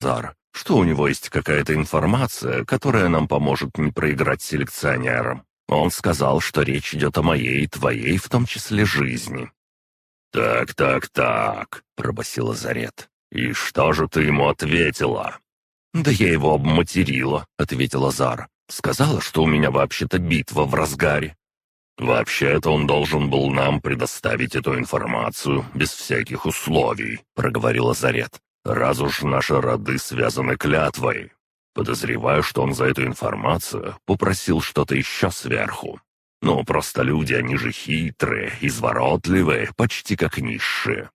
Зар, что у него есть какая-то информация, которая нам поможет не проиграть селекционерам. Он сказал, что речь идет о моей и твоей, в том числе, жизни». «Так, так, так», — пробасила Зарет. «И что же ты ему ответила?» «Да я его обматерила», — ответила Зара. «Сказала, что у меня вообще-то битва в разгаре». «Вообще-то он должен был нам предоставить эту информацию без всяких условий», — проговорила Зарет. «Раз уж наши роды связаны клятвой. Подозреваю, что он за эту информацию попросил что-то еще сверху. Ну, просто люди, они же хитрые, изворотливые, почти как низшие».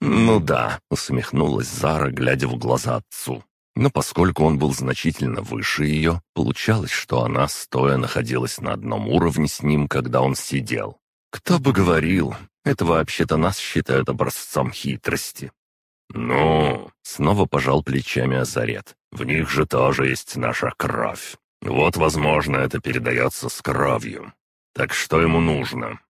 «Ну да», — усмехнулась Зара, глядя в глаза отцу. Но поскольку он был значительно выше ее, получалось, что она, стоя, находилась на одном уровне с ним, когда он сидел. Кто бы говорил, это вообще-то нас считают образцом хитрости. «Ну...» — снова пожал плечами Азарет. «В них же тоже есть наша кровь. Вот, возможно, это передается с кровью. Так что ему нужно?»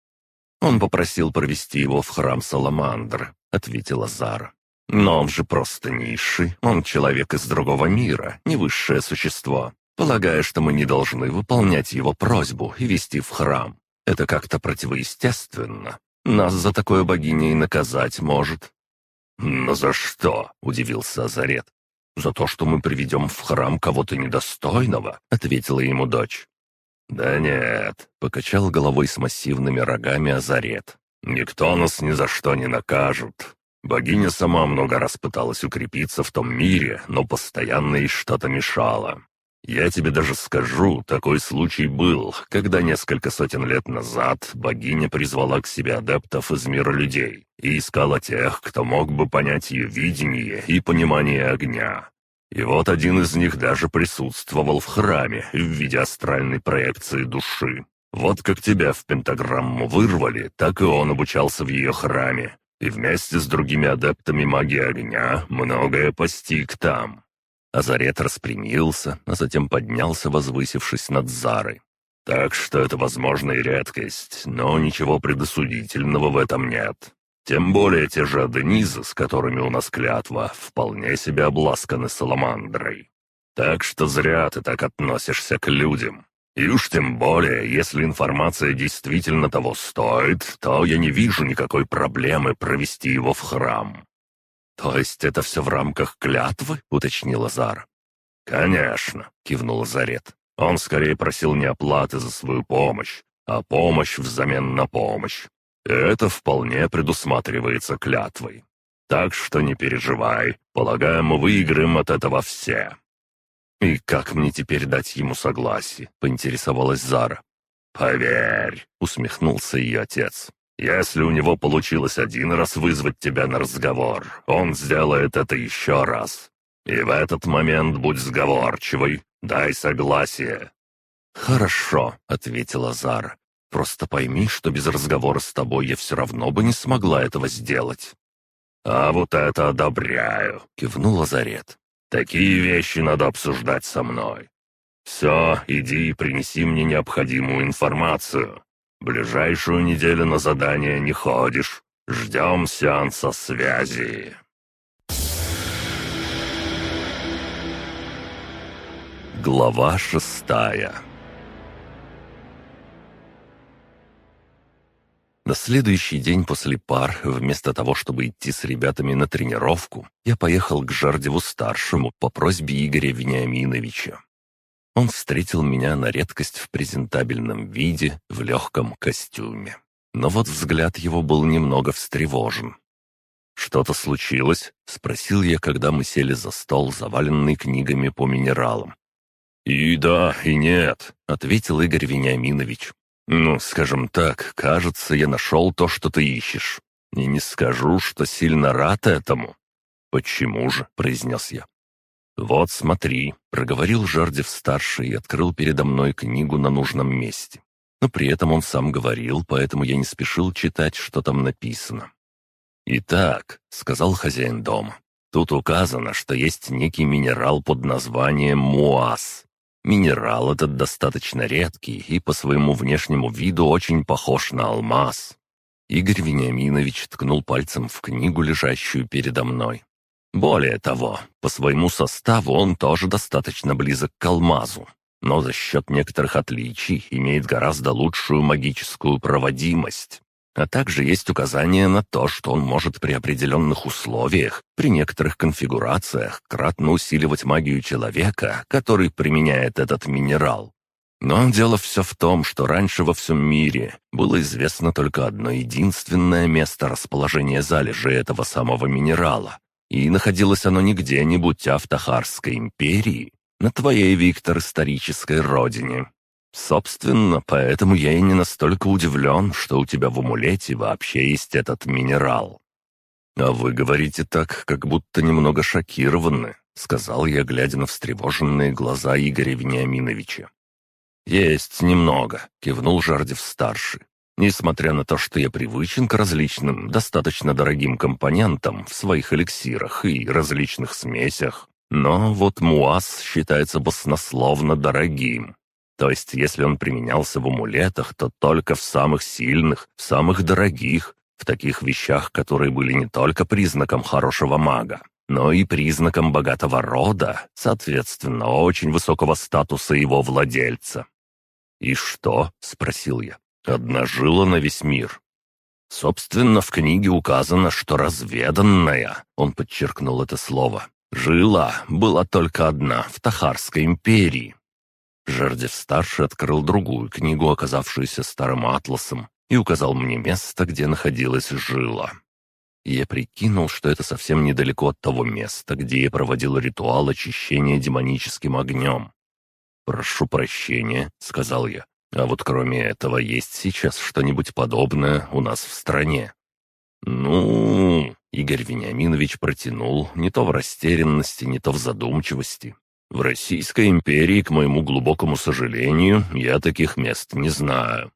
«Он попросил провести его в храм Саламандр», — ответила Зара. Но он же просто низший, он человек из другого мира, не высшее существо. Полагаю, что мы не должны выполнять его просьбу и вести в храм. Это как-то противоестественно. Нас за такое богиня и наказать может». «Но за что?» — удивился Азарет. «За то, что мы приведем в храм кого-то недостойного», — ответила ему дочь. «Да нет», — покачал головой с массивными рогами Азарет. «Никто нас ни за что не накажет. Богиня сама много раз пыталась укрепиться в том мире, но постоянно ей что-то мешало. Я тебе даже скажу, такой случай был, когда несколько сотен лет назад богиня призвала к себе адептов из мира людей и искала тех, кто мог бы понять ее видение и понимание огня. И вот один из них даже присутствовал в храме в виде астральной проекции души. Вот как тебя в пентаграмму вырвали, так и он обучался в ее храме, и вместе с другими адептами магии огня многое постиг там. Азарет распрямился, а затем поднялся, возвысившись над Зарой. Так что это, возможно, и редкость, но ничего предосудительного в этом нет. Тем более те же Аденизы, с которыми у нас клятва, вполне себе обласканы саламандрой. Так что зря ты так относишься к людям. И уж тем более, если информация действительно того стоит, то я не вижу никакой проблемы провести его в храм». «То есть это все в рамках клятвы?» — уточнил Азар. «Конечно», — кивнул Зарет. «Он скорее просил не оплаты за свою помощь, а помощь взамен на помощь. Это вполне предусматривается клятвой. Так что не переживай, полагаю, мы выиграем от этого все». «И как мне теперь дать ему согласие?» — поинтересовалась Зара. «Поверь», — усмехнулся ее отец. «Если у него получилось один раз вызвать тебя на разговор, он сделает это еще раз. И в этот момент будь сговорчивой, дай согласие». «Хорошо», — ответила Зара. «Просто пойми, что без разговора с тобой я все равно бы не смогла этого сделать». «А вот это одобряю», — кивнула Зарет. Такие вещи надо обсуждать со мной. Все, иди и принеси мне необходимую информацию. Ближайшую неделю на задание не ходишь. Ждем сеанса связи. Глава шестая На следующий день после пар, вместо того, чтобы идти с ребятами на тренировку, я поехал к Жардеву-старшему по просьбе Игоря Вениаминовича. Он встретил меня на редкость в презентабельном виде, в легком костюме. Но вот взгляд его был немного встревожен. «Что-то случилось?» — спросил я, когда мы сели за стол, заваленный книгами по минералам. «И да, и нет», — ответил Игорь Вениаминович. «Ну, скажем так, кажется, я нашел то, что ты ищешь. И не скажу, что сильно рад этому». «Почему же?» — произнес я. «Вот смотри», — проговорил Жардев-старший и открыл передо мной книгу на нужном месте. Но при этом он сам говорил, поэтому я не спешил читать, что там написано. «Итак», — сказал хозяин дома, — «тут указано, что есть некий минерал под названием муаз. Минерал этот достаточно редкий и по своему внешнему виду очень похож на алмаз. Игорь Вениаминович ткнул пальцем в книгу, лежащую передо мной. Более того, по своему составу он тоже достаточно близок к алмазу, но за счет некоторых отличий имеет гораздо лучшую магическую проводимость. А также есть указание на то, что он может при определенных условиях, при некоторых конфигурациях, кратно усиливать магию человека, который применяет этот минерал. Но дело все в том, что раньше во всем мире было известно только одно единственное место расположения залежей этого самого минерала. И находилось оно не где-нибудь, а в Тахарской империи, на твоей, Виктор, исторической родине. Собственно, поэтому я и не настолько удивлен, что у тебя в амулете вообще есть этот минерал. А вы говорите так, как будто немного шокированы, сказал я, глядя на встревоженные глаза Игоря Вениаминовича. «Есть немного», — кивнул Жардев-старший. «Несмотря на то, что я привычен к различным, достаточно дорогим компонентам в своих эликсирах и различных смесях, но вот муаз считается баснословно дорогим. То есть, если он применялся в амулетах, то только в самых сильных, в самых дорогих, в таких вещах, которые были не только признаком хорошего мага, но и признаком богатого рода, соответственно, очень высокого статуса его владельца. «И что?» — спросил я. «Одна жила на весь мир». «Собственно, в книге указано, что разведанная», — он подчеркнул это слово, «жила была только одна в Тахарской империи». Жердев-старший открыл другую книгу, оказавшуюся старым атласом, и указал мне место, где находилась жила. я прикинул, что это совсем недалеко от того места, где я проводил ритуал очищения демоническим огнем. «Прошу прощения», — сказал я. «А вот кроме этого есть сейчас что-нибудь подобное у нас в стране?» «Ну...» — Игорь Вениаминович протянул, не то в растерянности, не то в задумчивости. «В Российской империи, к моему глубокому сожалению, я таких мест не знаю.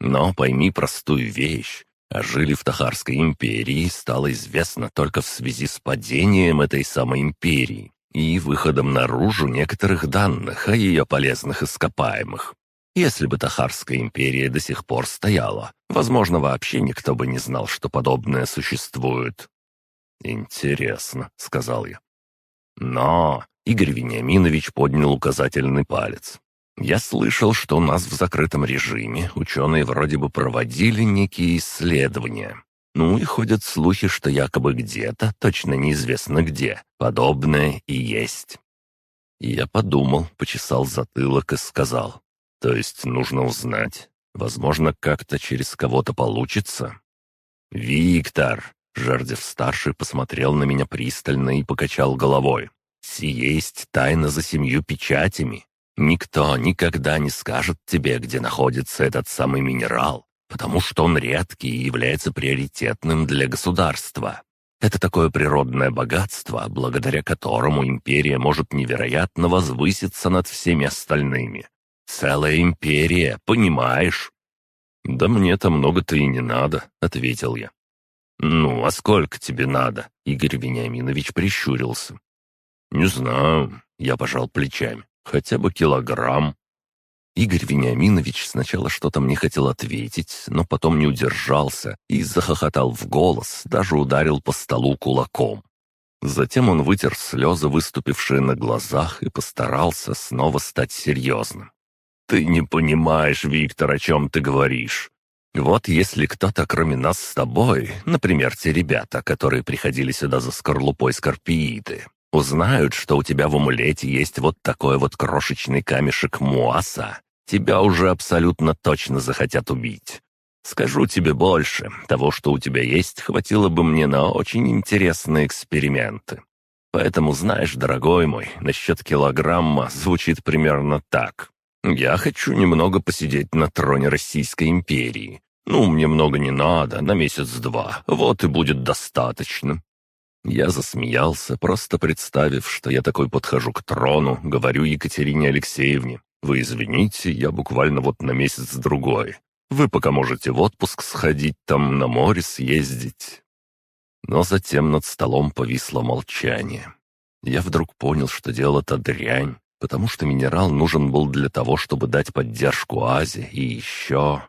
Но пойми простую вещь. А жили в Тахарской империи стало известно только в связи с падением этой самой империи и выходом наружу некоторых данных о ее полезных ископаемых. Если бы Тахарская империя до сих пор стояла, возможно, вообще никто бы не знал, что подобное существует. «Интересно», — сказал я. «Но...» — Игорь Вениаминович поднял указательный палец. «Я слышал, что у нас в закрытом режиме ученые вроде бы проводили некие исследования. Ну и ходят слухи, что якобы где-то, точно неизвестно где, подобное и есть. Я подумал, почесал затылок и сказал. То есть нужно узнать. Возможно, как-то через кого-то получится. «Виктор!» — Жердев-старший посмотрел на меня пристально и покачал головой. «Сие есть тайна за семью печатями. Никто никогда не скажет тебе, где находится этот самый минерал потому что он редкий и является приоритетным для государства. Это такое природное богатство, благодаря которому империя может невероятно возвыситься над всеми остальными. Целая империя, понимаешь?» «Да мне-то много-то и не надо», — ответил я. «Ну, а сколько тебе надо?» — Игорь Вениаминович прищурился. «Не знаю», — я пожал плечами. «Хотя бы килограмм». Игорь Вениаминович сначала что-то мне хотел ответить, но потом не удержался и захохотал в голос, даже ударил по столу кулаком. Затем он вытер слезы, выступившие на глазах, и постарался снова стать серьезным. «Ты не понимаешь, Виктор, о чем ты говоришь. Вот если кто-то, кроме нас с тобой, например, те ребята, которые приходили сюда за скорлупой скорпииды, узнают, что у тебя в амулете есть вот такой вот крошечный камешек Муаса, тебя уже абсолютно точно захотят убить. Скажу тебе больше, того, что у тебя есть, хватило бы мне на очень интересные эксперименты. Поэтому, знаешь, дорогой мой, насчет килограмма звучит примерно так. Я хочу немного посидеть на троне Российской империи. Ну, мне много не надо, на месяц-два, вот и будет достаточно. Я засмеялся, просто представив, что я такой подхожу к трону, говорю Екатерине Алексеевне. Вы извините, я буквально вот на месяц-другой. Вы пока можете в отпуск сходить, там на море съездить». Но затем над столом повисло молчание. Я вдруг понял, что дело-то дрянь, потому что минерал нужен был для того, чтобы дать поддержку Азе и еще...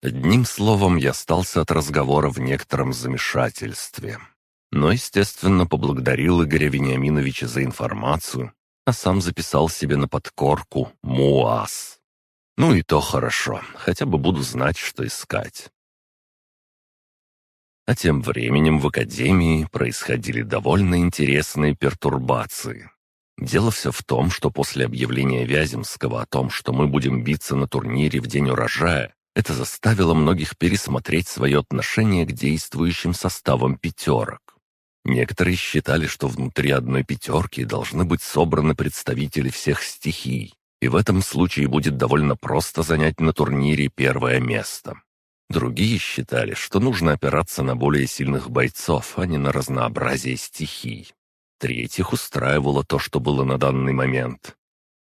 Одним словом, я остался от разговора в некотором замешательстве. Но, естественно, поблагодарил Игоря Вениаминовича за информацию, а сам записал себе на подкорку «МУАС». Ну и то хорошо, хотя бы буду знать, что искать. А тем временем в Академии происходили довольно интересные пертурбации. Дело все в том, что после объявления Вяземского о том, что мы будем биться на турнире в день урожая, это заставило многих пересмотреть свое отношение к действующим составам пятерок. Некоторые считали, что внутри одной пятерки должны быть собраны представители всех стихий, и в этом случае будет довольно просто занять на турнире первое место. Другие считали, что нужно опираться на более сильных бойцов, а не на разнообразие стихий. Третьих устраивало то, что было на данный момент.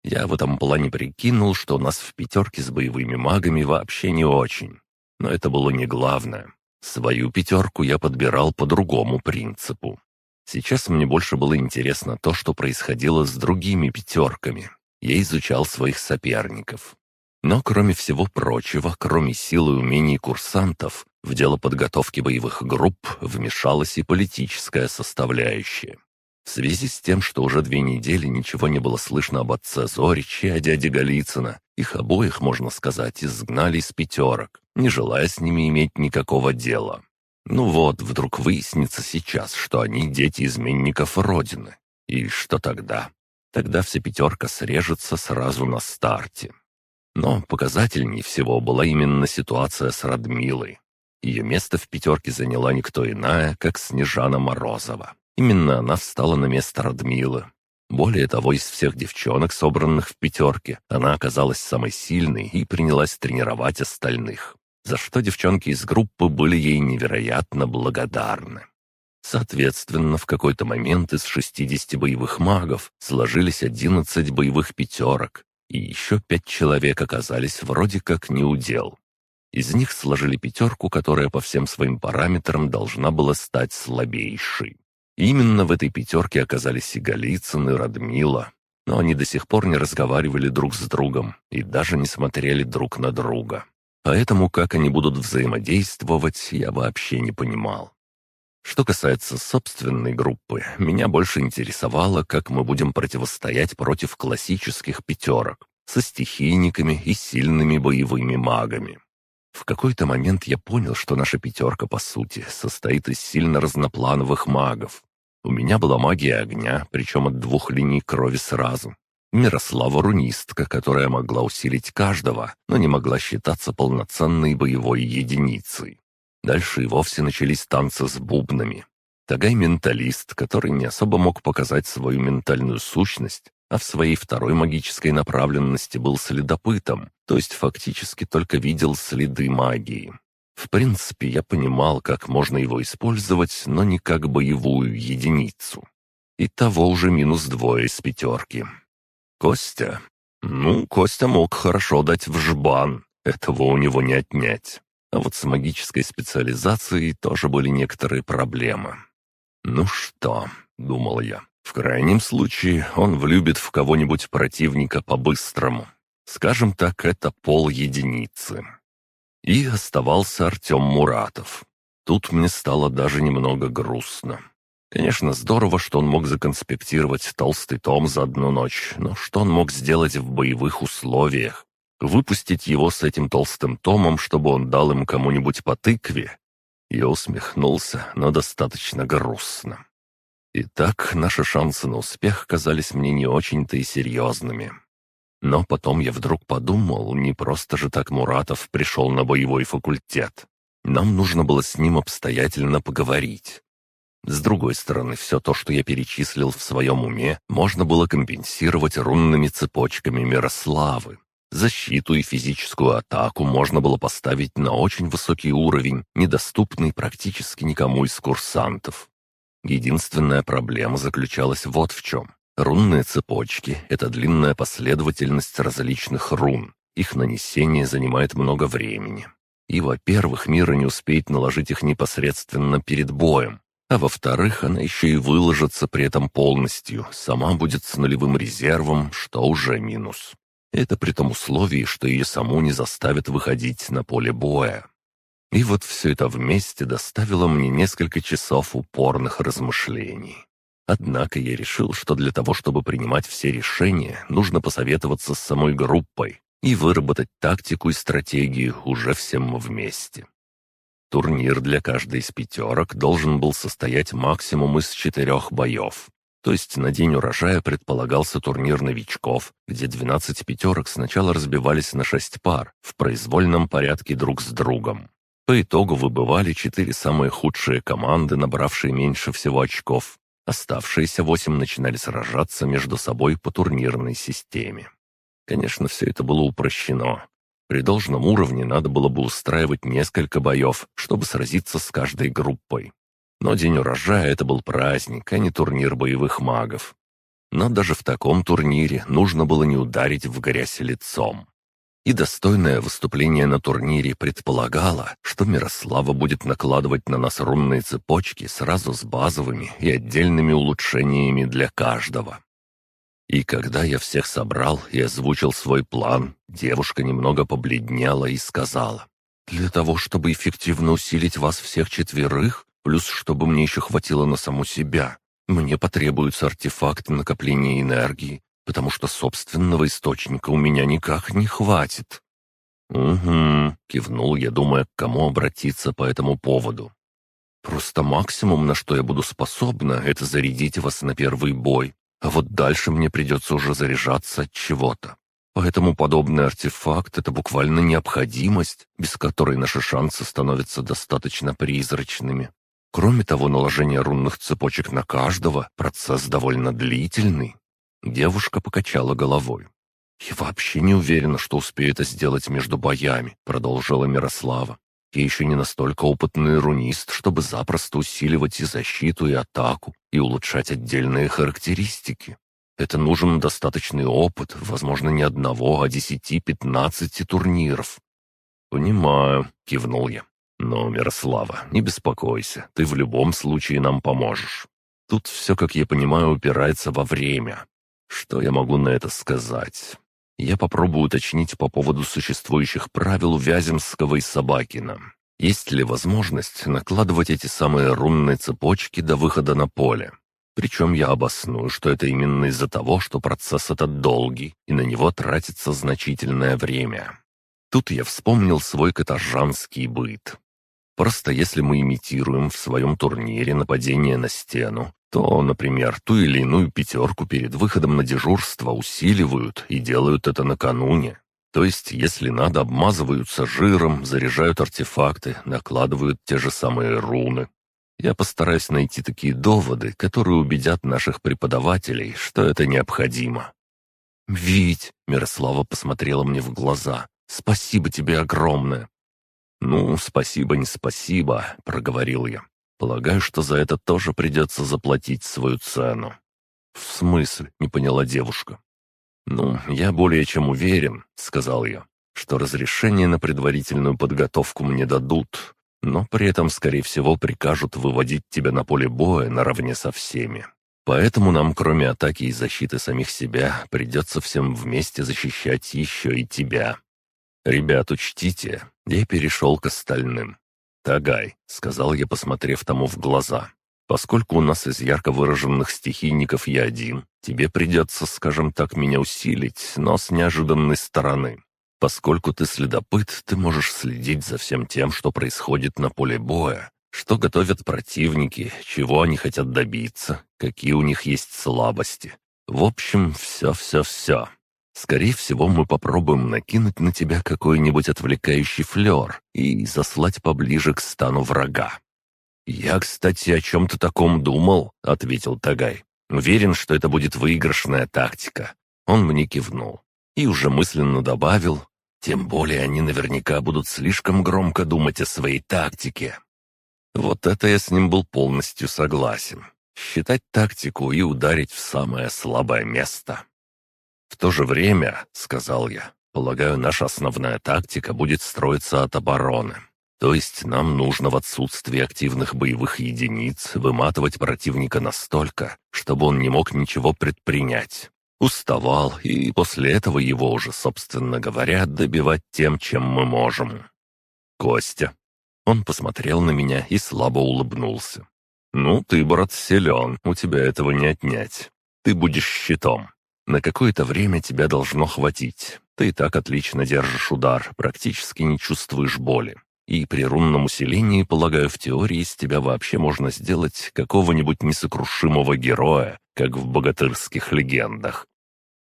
Я в этом плане прикинул, что у нас в пятерке с боевыми магами вообще не очень. Но это было не главное. Свою пятерку я подбирал по другому принципу. Сейчас мне больше было интересно то, что происходило с другими пятерками. Я изучал своих соперников. Но кроме всего прочего, кроме силы и умений курсантов, в дело подготовки боевых групп вмешалась и политическая составляющая. В связи с тем, что уже две недели ничего не было слышно об отце Зориче и о дяде Голицына, их обоих, можно сказать, изгнали из пятерок, не желая с ними иметь никакого дела. Ну вот, вдруг выяснится сейчас, что они дети изменников Родины. И что тогда? Тогда вся пятерка срежется сразу на старте. Но показательнее всего была именно ситуация с Радмилой. Ее место в пятерке заняла никто иная, как Снежана Морозова. Именно она встала на место Радмилы. Более того, из всех девчонок, собранных в пятерке, она оказалась самой сильной и принялась тренировать остальных, за что девчонки из группы были ей невероятно благодарны. Соответственно, в какой-то момент из 60 боевых магов сложились 11 боевых пятерок, и еще пять человек оказались вроде как неудел. Из них сложили пятерку, которая по всем своим параметрам должна была стать слабейшей. Именно в этой пятерке оказались и Голицын, и Радмила. Но они до сих пор не разговаривали друг с другом и даже не смотрели друг на друга. Поэтому как они будут взаимодействовать, я вообще не понимал. Что касается собственной группы, меня больше интересовало, как мы будем противостоять против классических пятерок со стихийниками и сильными боевыми магами. В какой-то момент я понял, что наша пятерка, по сути, состоит из сильно разноплановых магов. У меня была магия огня, причем от двух линий крови сразу. Мирослава рунистка, которая могла усилить каждого, но не могла считаться полноценной боевой единицей. Дальше и вовсе начались танцы с бубнами. Тагай менталист, который не особо мог показать свою ментальную сущность, а в своей второй магической направленности был следопытом, то есть фактически только видел следы магии. В принципе, я понимал, как можно его использовать, но не как боевую единицу. И того уже минус двое из пятерки. Костя? Ну, Костя мог хорошо дать в жбан, этого у него не отнять. А вот с магической специализацией тоже были некоторые проблемы. «Ну что?» — думал я. «В крайнем случае он влюбит в кого-нибудь противника по-быстрому. Скажем так, это пол единицы». И оставался Артем Муратов. Тут мне стало даже немного грустно. Конечно, здорово, что он мог законспектировать толстый том за одну ночь, но что он мог сделать в боевых условиях? Выпустить его с этим толстым томом, чтобы он дал им кому-нибудь по тыкве? Я усмехнулся, но достаточно грустно. Итак, наши шансы на успех казались мне не очень-то и серьезными. Но потом я вдруг подумал, не просто же так Муратов пришел на боевой факультет. Нам нужно было с ним обстоятельно поговорить. С другой стороны, все то, что я перечислил в своем уме, можно было компенсировать рунными цепочками Мирославы, Защиту и физическую атаку можно было поставить на очень высокий уровень, недоступный практически никому из курсантов. Единственная проблема заключалась вот в чем. Рунные цепочки — это длинная последовательность различных рун. Их нанесение занимает много времени. И, во-первых, Мира не успеет наложить их непосредственно перед боем, а во-вторых, она еще и выложится при этом полностью, сама будет с нулевым резервом, что уже минус. Это при том условии, что ее саму не заставят выходить на поле боя. И вот все это вместе доставило мне несколько часов упорных размышлений. Однако я решил, что для того, чтобы принимать все решения, нужно посоветоваться с самой группой и выработать тактику и стратегию уже всем вместе. Турнир для каждой из пятерок должен был состоять максимум из четырех боев. То есть на день урожая предполагался турнир новичков, где 12 пятерок сначала разбивались на 6 пар в произвольном порядке друг с другом. По итогу выбывали четыре самые худшие команды, набравшие меньше всего очков. Оставшиеся восемь начинали сражаться между собой по турнирной системе. Конечно, все это было упрощено. При должном уровне надо было бы устраивать несколько боев, чтобы сразиться с каждой группой. Но день урожая — это был праздник, а не турнир боевых магов. Но даже в таком турнире нужно было не ударить в грязь лицом. И достойное выступление на турнире предполагало, что Мирослава будет накладывать на нас рунные цепочки сразу с базовыми и отдельными улучшениями для каждого. И когда я всех собрал и озвучил свой план, девушка немного побледнела и сказала, «Для того, чтобы эффективно усилить вас всех четверых, плюс чтобы мне еще хватило на саму себя, мне потребуется артефакт накопления энергии, потому что собственного источника у меня никак не хватит». «Угу», — кивнул я, думая, к кому обратиться по этому поводу. «Просто максимум, на что я буду способна, это зарядить вас на первый бой, а вот дальше мне придется уже заряжаться от чего-то. Поэтому подобный артефакт — это буквально необходимость, без которой наши шансы становятся достаточно призрачными. Кроме того, наложение рунных цепочек на каждого — процесс довольно длительный. Девушка покачала головой. «Я вообще не уверена, что успею это сделать между боями», — продолжила Мирослава. Я еще не настолько опытный рунист, чтобы запросто усиливать и защиту, и атаку, и улучшать отдельные характеристики. Это нужен достаточный опыт, возможно, не одного, а десяти-пятнадцати турниров. «Понимаю», — кивнул я. «Но, Мирослава, не беспокойся, ты в любом случае нам поможешь. Тут все, как я понимаю, упирается во время. Что я могу на это сказать? Я попробую уточнить по поводу существующих правил Вяземского и Собакина. Есть ли возможность накладывать эти самые рунные цепочки до выхода на поле? Причем я обосную, что это именно из-за того, что процесс этот долгий, и на него тратится значительное время. Тут я вспомнил свой каторжанский быт. Просто если мы имитируем в своем турнире нападение на стену, то, например, ту или иную пятерку перед выходом на дежурство усиливают и делают это накануне. То есть, если надо, обмазываются жиром, заряжают артефакты, накладывают те же самые руны. Я постараюсь найти такие доводы, которые убедят наших преподавателей, что это необходимо. «Вить!» — Мирослава посмотрела мне в глаза. «Спасибо тебе огромное!» «Ну, спасибо, не спасибо», — проговорил я. Полагаю, что за это тоже придется заплатить свою цену». «В смысле?» — не поняла девушка. «Ну, я более чем уверен», — сказал я, «что разрешение на предварительную подготовку мне дадут, но при этом, скорее всего, прикажут выводить тебя на поле боя наравне со всеми. Поэтому нам, кроме атаки и защиты самих себя, придется всем вместе защищать еще и тебя. Ребят, учтите, я перешел к остальным. «Тагай», — сказал я, посмотрев тому в глаза, «поскольку у нас из ярко выраженных стихийников я один, тебе придется, скажем так, меня усилить, но с неожиданной стороны. Поскольку ты следопыт, ты можешь следить за всем тем, что происходит на поле боя, что готовят противники, чего они хотят добиться, какие у них есть слабости. В общем, все-все-все. Скорее всего, мы попробуем накинуть на тебя какой-нибудь отвлекающий флер и заслать поближе к стану врага». «Я, кстати, о чем-то таком думал», — ответил Тагай. «Уверен, что это будет выигрышная тактика». Он мне кивнул и уже мысленно добавил, «Тем более они наверняка будут слишком громко думать о своей тактике». Вот это я с ним был полностью согласен. Считать тактику и ударить в самое слабое место. «В то же время, — сказал я, — полагаю, наша основная тактика будет строиться от обороны. То есть нам нужно в отсутствии активных боевых единиц выматывать противника настолько, чтобы он не мог ничего предпринять. Уставал, и после этого его уже, собственно говоря, добивать тем, чем мы можем. Костя. Он посмотрел на меня и слабо улыбнулся. «Ну, ты, брат, силен, у тебя этого не отнять. Ты будешь щитом. На какое-то время тебя должно хватить. Ты и так отлично держишь удар, практически не чувствуешь боли. И при рунном усилении, полагаю, в теории из тебя вообще можно сделать какого-нибудь несокрушимого героя, как в богатырских легендах».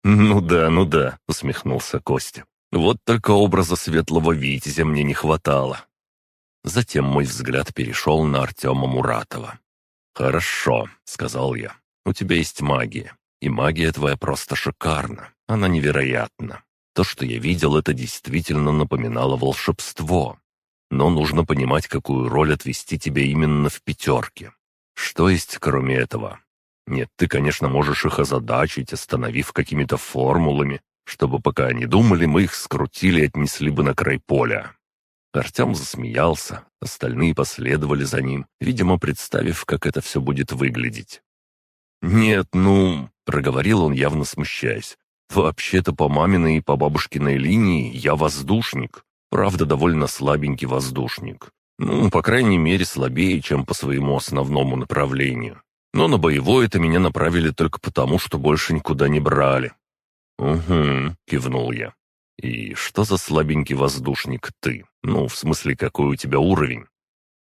«Ну да, ну да», — усмехнулся Костя. «Вот только образа светлого витязя мне не хватало». Затем мой взгляд перешел на Артема Муратова. «Хорошо», — сказал я. «У тебя есть магия. И магия твоя просто шикарна. Она невероятна. То, что я видел, это действительно напоминало волшебство. Но нужно понимать, какую роль отвести тебе именно в пятерке. Что есть кроме этого? Нет, ты, конечно, можешь их озадачить, остановив какими-то формулами, чтобы пока они думали, мы их скрутили и отнесли бы на край поля. Артем засмеялся, остальные последовали за ним, видимо, представив, как это все будет выглядеть. «Нет, ну...» — проговорил он, явно смущаясь. «Вообще-то по маминой и по бабушкиной линии я воздушник. Правда, довольно слабенький воздушник. Ну, по крайней мере, слабее, чем по своему основному направлению. Но на боевое это меня направили только потому, что больше никуда не брали». «Угу», — кивнул я. «И что за слабенький воздушник ты? Ну, в смысле, какой у тебя уровень?»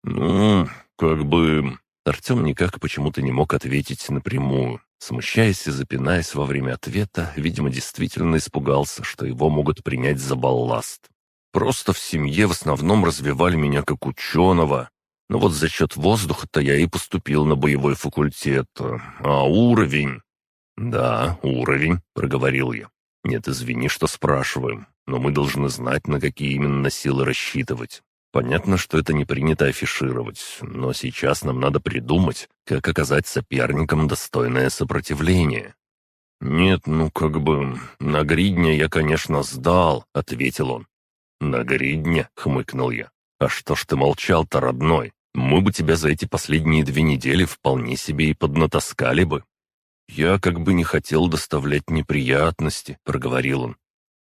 «Ну, как бы...» Артем никак почему-то не мог ответить напрямую. Смущаясь и запинаясь во время ответа, видимо, действительно испугался, что его могут принять за балласт. Просто в семье в основном развивали меня как ученого. Но вот за счет воздуха-то я и поступил на боевой факультет. А уровень... «Да, уровень», — проговорил я. «Нет, извини, что спрашиваем, но мы должны знать, на какие именно силы рассчитывать. Понятно, что это не принято афишировать, но сейчас нам надо придумать, как оказать соперникам достойное сопротивление». «Нет, ну как бы, на гридня я, конечно, сдал», — ответил он. «На гридня?» — хмыкнул я. «А что ж ты молчал-то, родной? Мы бы тебя за эти последние две недели вполне себе и поднатаскали бы». «Я как бы не хотел доставлять неприятности», — проговорил он.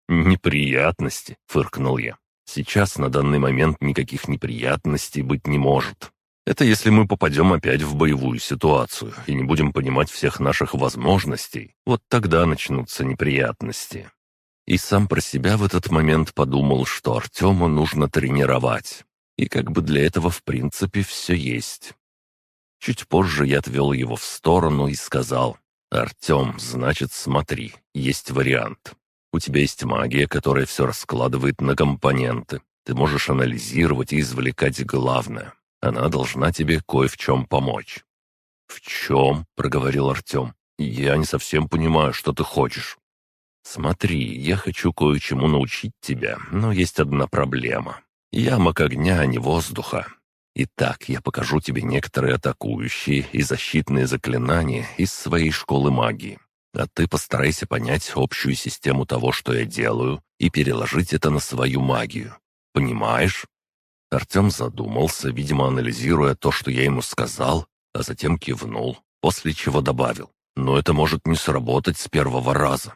«Неприятности?» — фыркнул я. «Сейчас, на данный момент, никаких неприятностей быть не может. Это если мы попадем опять в боевую ситуацию и не будем понимать всех наших возможностей, вот тогда начнутся неприятности». И сам про себя в этот момент подумал, что Артему нужно тренировать. И как бы для этого в принципе все есть. Чуть позже я отвел его в сторону и сказал, «Артем, значит, смотри, есть вариант. У тебя есть магия, которая все раскладывает на компоненты. Ты можешь анализировать и извлекать главное. Она должна тебе кое в чем помочь». «В чем?» — проговорил Артем. «Я не совсем понимаю, что ты хочешь». «Смотри, я хочу кое-чему научить тебя, но есть одна проблема. Я маг огня, а не воздуха. Итак, я покажу тебе некоторые атакующие и защитные заклинания из своей школы магии. А ты постарайся понять общую систему того, что я делаю, и переложить это на свою магию. Понимаешь?» Артем задумался, видимо, анализируя то, что я ему сказал, а затем кивнул, после чего добавил. «Но это может не сработать с первого раза.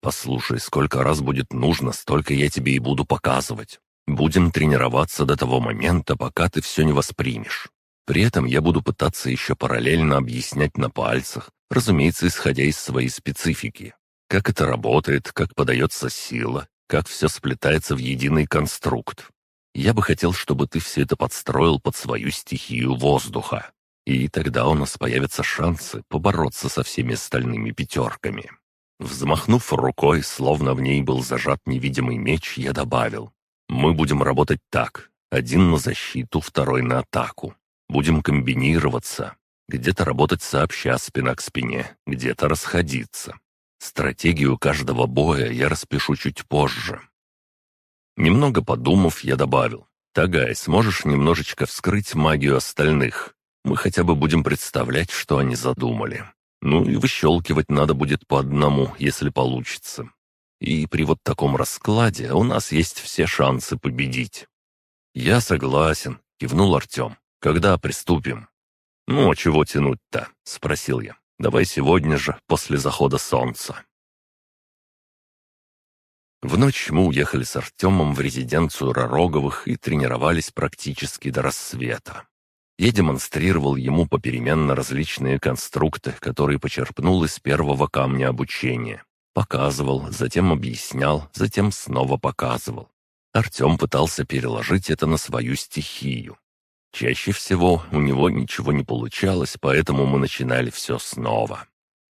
Послушай, сколько раз будет нужно, столько я тебе и буду показывать. Будем тренироваться до того момента, пока ты все не воспримешь. При этом я буду пытаться еще параллельно объяснять на пальцах, разумеется, исходя из своей специфики. Как это работает, как подается сила, как все сплетается в единый конструкт. Я бы хотел, чтобы ты все это подстроил под свою стихию воздуха. И тогда у нас появятся шансы побороться со всеми остальными пятерками. Взмахнув рукой, словно в ней был зажат невидимый меч, я добавил. Мы будем работать так. Один на защиту, второй на атаку. Будем комбинироваться. Где-то работать сообща спина к спине, где-то расходиться. Стратегию каждого боя я распишу чуть позже. Немного подумав, я добавил. «Тагай, сможешь немножечко вскрыть магию остальных? Мы хотя бы будем представлять, что они задумали. Ну и выщелкивать надо будет по одному, если получится. И при вот таком раскладе у нас есть все шансы победить». «Я согласен», — кивнул Артем. «Когда приступим?» «Ну, а чего тянуть-то?» — спросил я. «Давай сегодня же, после захода солнца». В ночь мы уехали с Артемом в резиденцию Ророговых и тренировались практически до рассвета. Я демонстрировал ему попеременно различные конструкты, которые почерпнул из первого камня обучения. Показывал, затем объяснял, затем снова показывал. Артем пытался переложить это на свою стихию. Чаще всего у него ничего не получалось, поэтому мы начинали все снова.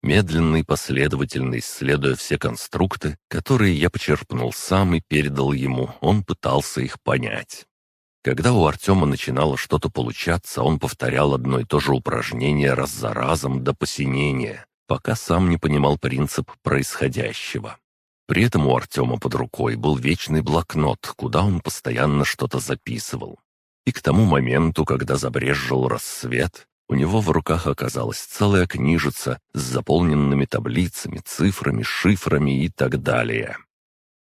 Медленно и последовательно исследуя все конструкты, которые я почерпнул сам и передал ему, он пытался их понять. Когда у Артема начинало что-то получаться, он повторял одно и то же упражнение раз за разом до посинения, пока сам не понимал принцип происходящего. При этом у Артема под рукой был вечный блокнот, куда он постоянно что-то записывал. И к тому моменту, когда забрезжил рассвет, у него в руках оказалась целая книжица с заполненными таблицами, цифрами, шифрами и так далее.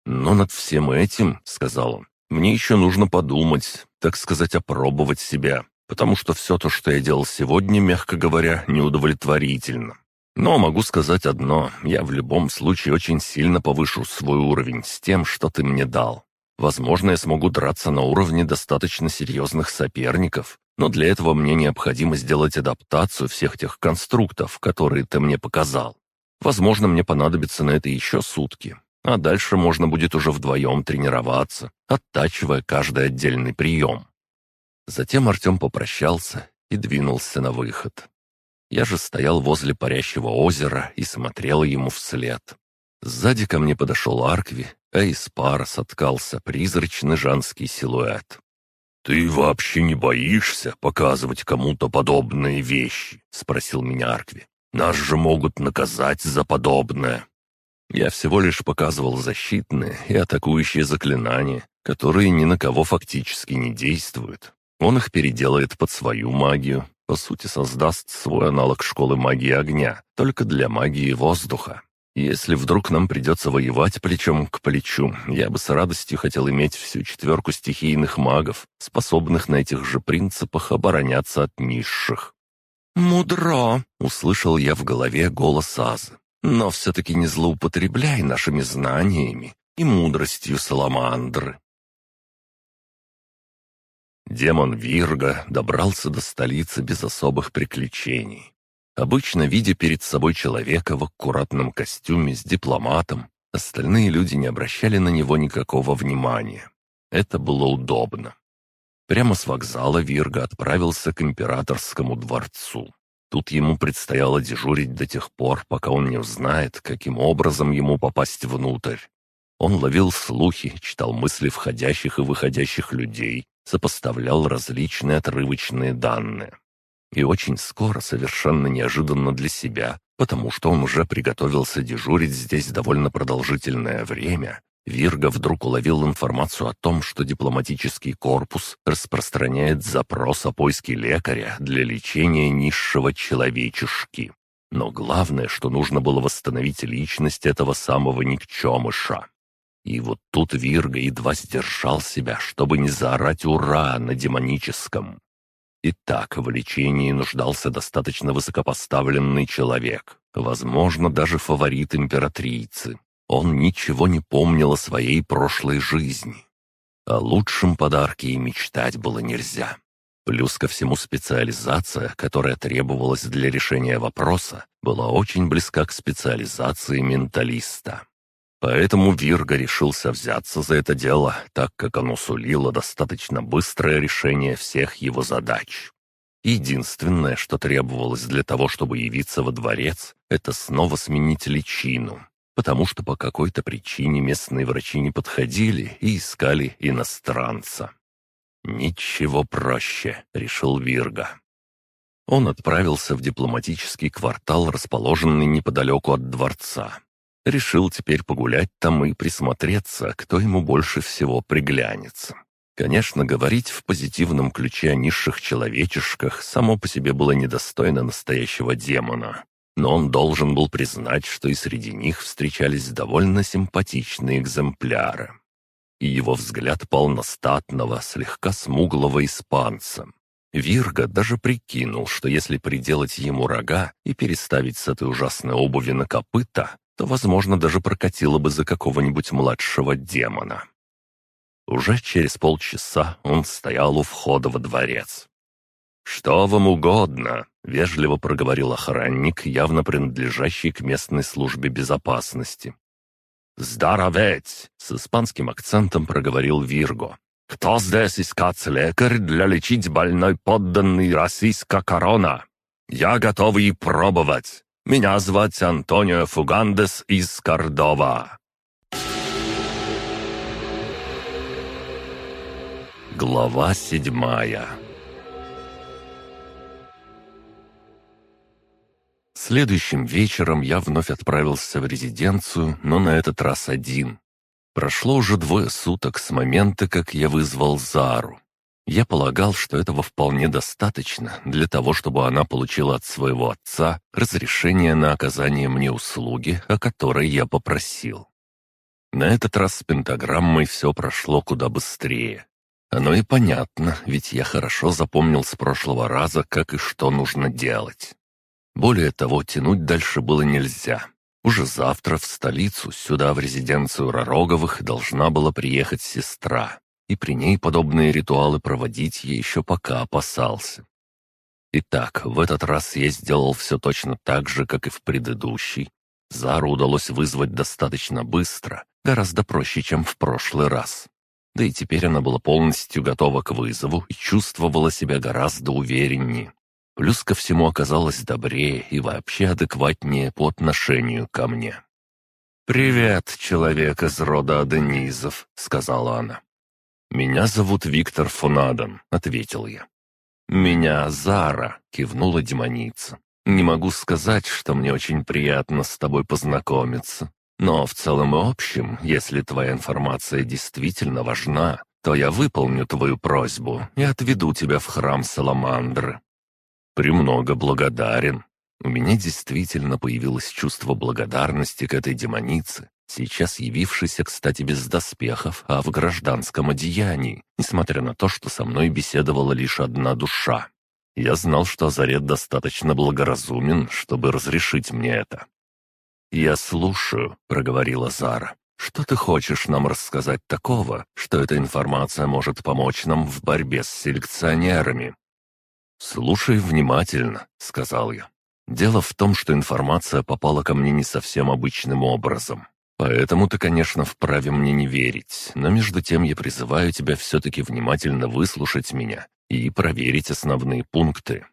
«Но над всем этим, — сказал он, мне еще нужно подумать, так сказать, опробовать себя, потому что все то, что я делал сегодня, мягко говоря, неудовлетворительно. Но могу сказать одно, я в любом случае очень сильно повышу свой уровень с тем, что ты мне дал. Возможно, я смогу драться на уровне достаточно серьезных соперников, но для этого мне необходимо сделать адаптацию всех тех конструктов, которые ты мне показал. Возможно, мне понадобится на это еще сутки, а дальше можно будет уже вдвоем тренироваться, оттачивая каждый отдельный прием. Затем Артем попрощался и двинулся на выход. Я же стоял возле парящего озера и смотрел ему вслед. Сзади ко мне подошел Аркви, а из пара соткался призрачный женский силуэт. «Ты вообще не боишься показывать кому-то подобные вещи?» — спросил меня Аркви. «Нас же могут наказать за подобное». Я всего лишь показывал защитные и атакующие заклинания, которые ни на кого фактически не действуют. Он их переделает под свою магию, по сути создаст свой аналог школы магии огня, только для магии воздуха. Если вдруг нам придется воевать плечом к плечу, я бы с радостью хотел иметь всю четверку стихийных магов, способных на этих же принципах обороняться от низших. «Мудро!» — услышал я в голове голос Азы. Но все-таки не злоупотребляй нашими знаниями и мудростью Саламандры. Демон Вирга добрался до столицы без особых приключений. Обычно, видя перед собой человека в аккуратном костюме с дипломатом, остальные люди не обращали на него никакого внимания. Это было удобно. Прямо с вокзала Вирга отправился к императорскому дворцу. Тут ему предстояло дежурить до тех пор, пока он не узнает, каким образом ему попасть внутрь. Он ловил слухи, читал мысли входящих и выходящих людей, сопоставлял различные отрывочные данные. И очень скоро, совершенно неожиданно для себя, потому что он уже приготовился дежурить здесь довольно продолжительное время, Вирга вдруг уловил информацию о том, что дипломатический корпус распространяет запрос о поиске лекаря для лечения низшего человечешки. Но главное, что нужно было восстановить личность этого самого никчемыша. И вот тут Вирга едва сдержал себя, чтобы не заорать «Ура!» на демоническом. Итак, в лечении нуждался достаточно высокопоставленный человек, возможно, даже фаворит императрицы. Он ничего не помнил о своей прошлой жизни. О лучшем подарке и мечтать было нельзя. Плюс ко всему специализация, которая требовалась для решения вопроса, была очень близка к специализации менталиста. Поэтому Вирга решился взяться за это дело, так как оно сулило достаточно быстрое решение всех его задач. Единственное, что требовалось для того, чтобы явиться во дворец, это снова сменить личину потому что по какой-то причине местные врачи не подходили и искали иностранца. «Ничего проще», — решил Вирга. Он отправился в дипломатический квартал, расположенный неподалеку от дворца. Решил теперь погулять там и присмотреться, кто ему больше всего приглянется. Конечно, говорить в позитивном ключе о низших человечешках само по себе было недостойно настоящего демона но он должен был признать, что и среди них встречались довольно симпатичные экземпляры. И его взгляд пал на статного, слегка смуглого испанца. Вирга даже прикинул, что если приделать ему рога и переставить с этой ужасной обуви на копыта, то, возможно, даже прокатило бы за какого-нибудь младшего демона. Уже через полчаса он стоял у входа во дворец. «Что вам угодно?» — вежливо проговорил охранник, явно принадлежащий к местной службе безопасности. «Здороветь!» — с испанским акцентом проговорил Вирго. «Кто здесь искать лекарь для лечить больной подданный российская корона? Я готов и пробовать. Меня звать Антонио Фугандес из Кордова». Глава седьмая Следующим вечером я вновь отправился в резиденцию, но на этот раз один. Прошло уже двое суток с момента, как я вызвал Зару. Я полагал, что этого вполне достаточно для того, чтобы она получила от своего отца разрешение на оказание мне услуги, о которой я попросил. На этот раз с пентаграммой все прошло куда быстрее. Оно и понятно, ведь я хорошо запомнил с прошлого раза, как и что нужно делать. Более того, тянуть дальше было нельзя. Уже завтра в столицу, сюда, в резиденцию Ророговых, должна была приехать сестра, и при ней подобные ритуалы проводить я еще пока опасался. Итак, в этот раз я сделал все точно так же, как и в предыдущий. Зару удалось вызвать достаточно быстро, гораздо проще, чем в прошлый раз. Да и теперь она была полностью готова к вызову и чувствовала себя гораздо увереннее. Плюс ко всему оказалась добрее и вообще адекватнее по отношению ко мне. «Привет, человек из рода Аденизов», — сказала она. «Меня зовут Виктор Фонадон», — ответил я. «Меня Зара», — кивнула демоница. «Не могу сказать, что мне очень приятно с тобой познакомиться. Но в целом и общем, если твоя информация действительно важна, то я выполню твою просьбу и отведу тебя в храм Саламандры. «Премного благодарен». У меня действительно появилось чувство благодарности к этой демонице, сейчас явившейся, кстати, без доспехов, а в гражданском одеянии, несмотря на то, что со мной беседовала лишь одна душа. Я знал, что Азарет достаточно благоразумен, чтобы разрешить мне это. «Я слушаю», — проговорила Зара. «Что ты хочешь нам рассказать такого, что эта информация может помочь нам в борьбе с селекционерами?» «Слушай внимательно», — сказал я. «Дело в том, что информация попала ко мне не совсем обычным образом. Поэтому ты, конечно, вправе мне не верить, но между тем я призываю тебя все-таки внимательно выслушать меня и проверить основные пункты.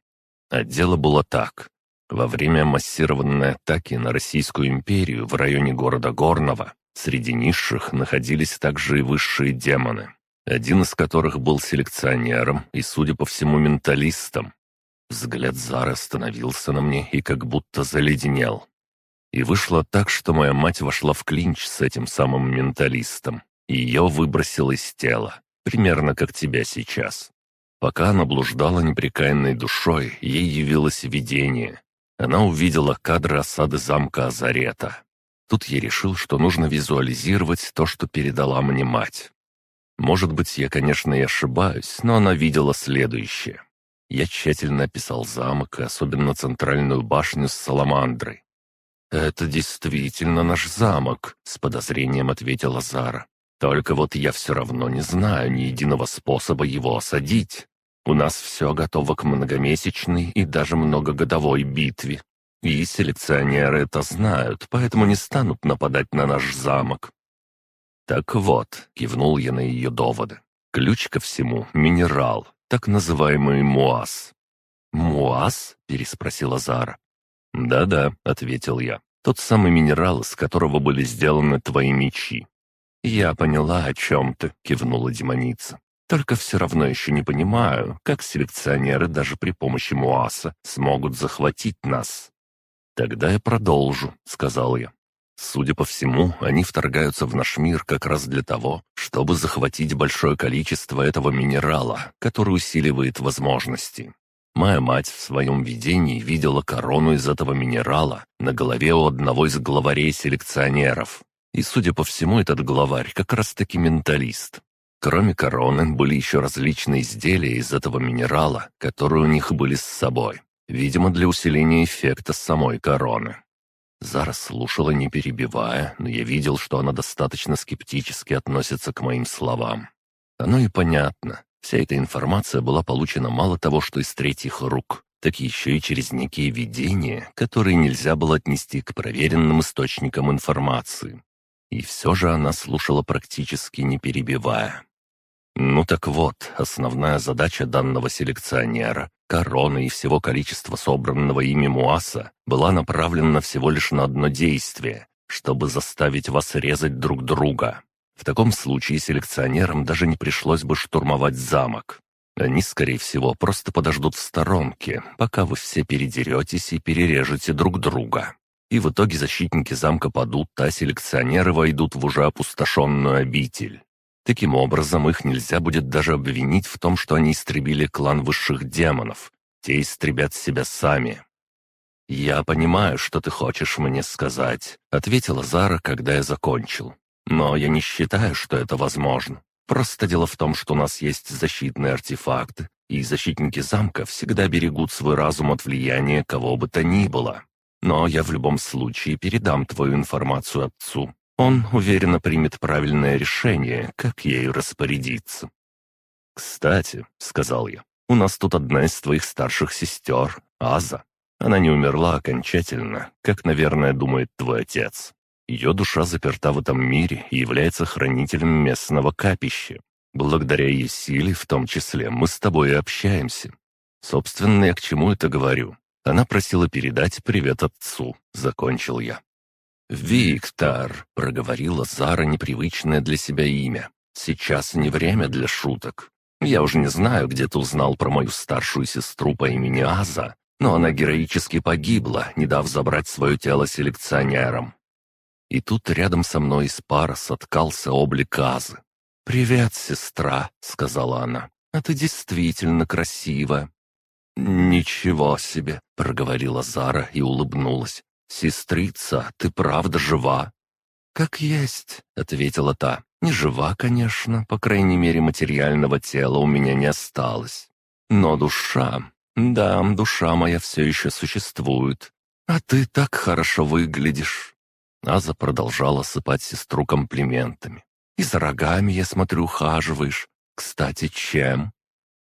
А дело было так. Во время массированной атаки на Российскую империю в районе города Горного среди низших находились также и высшие демоны один из которых был селекционером и, судя по всему, менталистом. Взгляд Зары остановился на мне и как будто заледенел. И вышло так, что моя мать вошла в клинч с этим самым менталистом, и ее выбросило из тела, примерно как тебя сейчас. Пока она блуждала непрекаянной душой, ей явилось видение. Она увидела кадры осады замка Азарета. Тут я решил, что нужно визуализировать то, что передала мне мать. Может быть, я, конечно, и ошибаюсь, но она видела следующее. Я тщательно описал замок и особенно центральную башню с саламандрой. «Это действительно наш замок», — с подозрением ответила Зара. «Только вот я все равно не знаю ни единого способа его осадить. У нас все готово к многомесячной и даже многогодовой битве. И селекционеры это знают, поэтому не станут нападать на наш замок. «Так вот», — кивнул я на ее доводы, — «ключ ко всему — минерал, так называемый муаз». «Муаз?» — переспросила Зара. «Да-да», — ответил я, — «тот самый минерал, из которого были сделаны твои мечи». «Я поняла, о чем ты», — кивнула демоница. «Только все равно еще не понимаю, как селекционеры даже при помощи Муаса смогут захватить нас». «Тогда я продолжу», — сказал я. Судя по всему, они вторгаются в наш мир как раз для того, чтобы захватить большое количество этого минерала, который усиливает возможности. Моя мать в своем видении видела корону из этого минерала на голове у одного из главарей-селекционеров. И, судя по всему, этот главарь как раз-таки менталист. Кроме короны, были еще различные изделия из этого минерала, которые у них были с собой. Видимо, для усиления эффекта самой короны. Зара слушала, не перебивая, но я видел, что она достаточно скептически относится к моим словам. Оно и понятно. Вся эта информация была получена мало того, что из третьих рук, так еще и через некие видения, которые нельзя было отнести к проверенным источникам информации. И все же она слушала практически не перебивая. Ну так вот, основная задача данного селекционера, короны и всего количества собранного ими муаса была направлена всего лишь на одно действие, чтобы заставить вас резать друг друга. В таком случае селекционерам даже не пришлось бы штурмовать замок. Они, скорее всего, просто подождут в сторонке, пока вы все передеретесь и перережете друг друга. И в итоге защитники замка падут, а селекционеры войдут в уже опустошенную обитель. Таким образом, их нельзя будет даже обвинить в том, что они истребили клан высших демонов. Те истребят себя сами. «Я понимаю, что ты хочешь мне сказать», — ответила Зара, когда я закончил. «Но я не считаю, что это возможно. Просто дело в том, что у нас есть защитные артефакты, и защитники замка всегда берегут свой разум от влияния кого бы то ни было. Но я в любом случае передам твою информацию отцу. Он уверенно примет правильное решение, как ею распорядиться. «Кстати», — сказал я, — «у нас тут одна из твоих старших сестер, Аза. Она не умерла окончательно, как, наверное, думает твой отец. Ее душа заперта в этом мире и является хранителем местного капища. Благодаря ее силе, в том числе, мы с тобой общаемся. Собственно, я к чему это говорю? Она просила передать привет отцу, закончил я. «Виктор», — проговорила Зара непривычное для себя имя, — «сейчас не время для шуток. Я уже не знаю, где ты узнал про мою старшую сестру по имени Аза, но она героически погибла, не дав забрать свое тело селекционерам». И тут рядом со мной из пара соткался облик Азы. «Привет, сестра», — сказала она, — «а ты действительно красива». «Ничего себе», — проговорила Зара и улыбнулась. «Сестрица, ты правда жива?» «Как есть», — ответила та. «Не жива, конечно, по крайней мере материального тела у меня не осталось. Но душа... Да, душа моя все еще существует. А ты так хорошо выглядишь». Аза продолжала сыпать сестру комплиментами. «И за рогами, я смотрю, ухаживаешь. Кстати, чем?»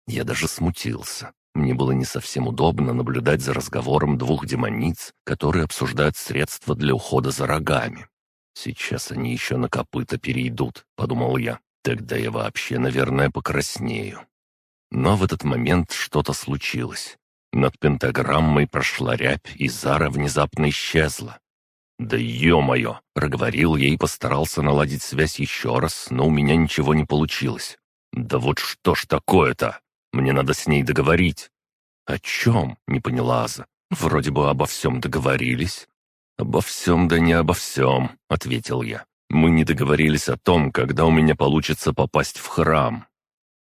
Я даже смутился. Мне было не совсем удобно наблюдать за разговором двух демониц, которые обсуждают средства для ухода за рогами. «Сейчас они еще на копыта перейдут», — подумал я. «Тогда я вообще, наверное, покраснею». Но в этот момент что-то случилось. Над пентаграммой прошла рябь, и Зара внезапно исчезла. «Да ё-моё!» — проговорил я и постарался наладить связь еще раз, но у меня ничего не получилось. «Да вот что ж такое-то?» Мне надо с ней договорить». «О чем?» — не поняла Аза. «Вроде бы обо всем договорились». «Обо всем да не обо всем», — ответил я. «Мы не договорились о том, когда у меня получится попасть в храм».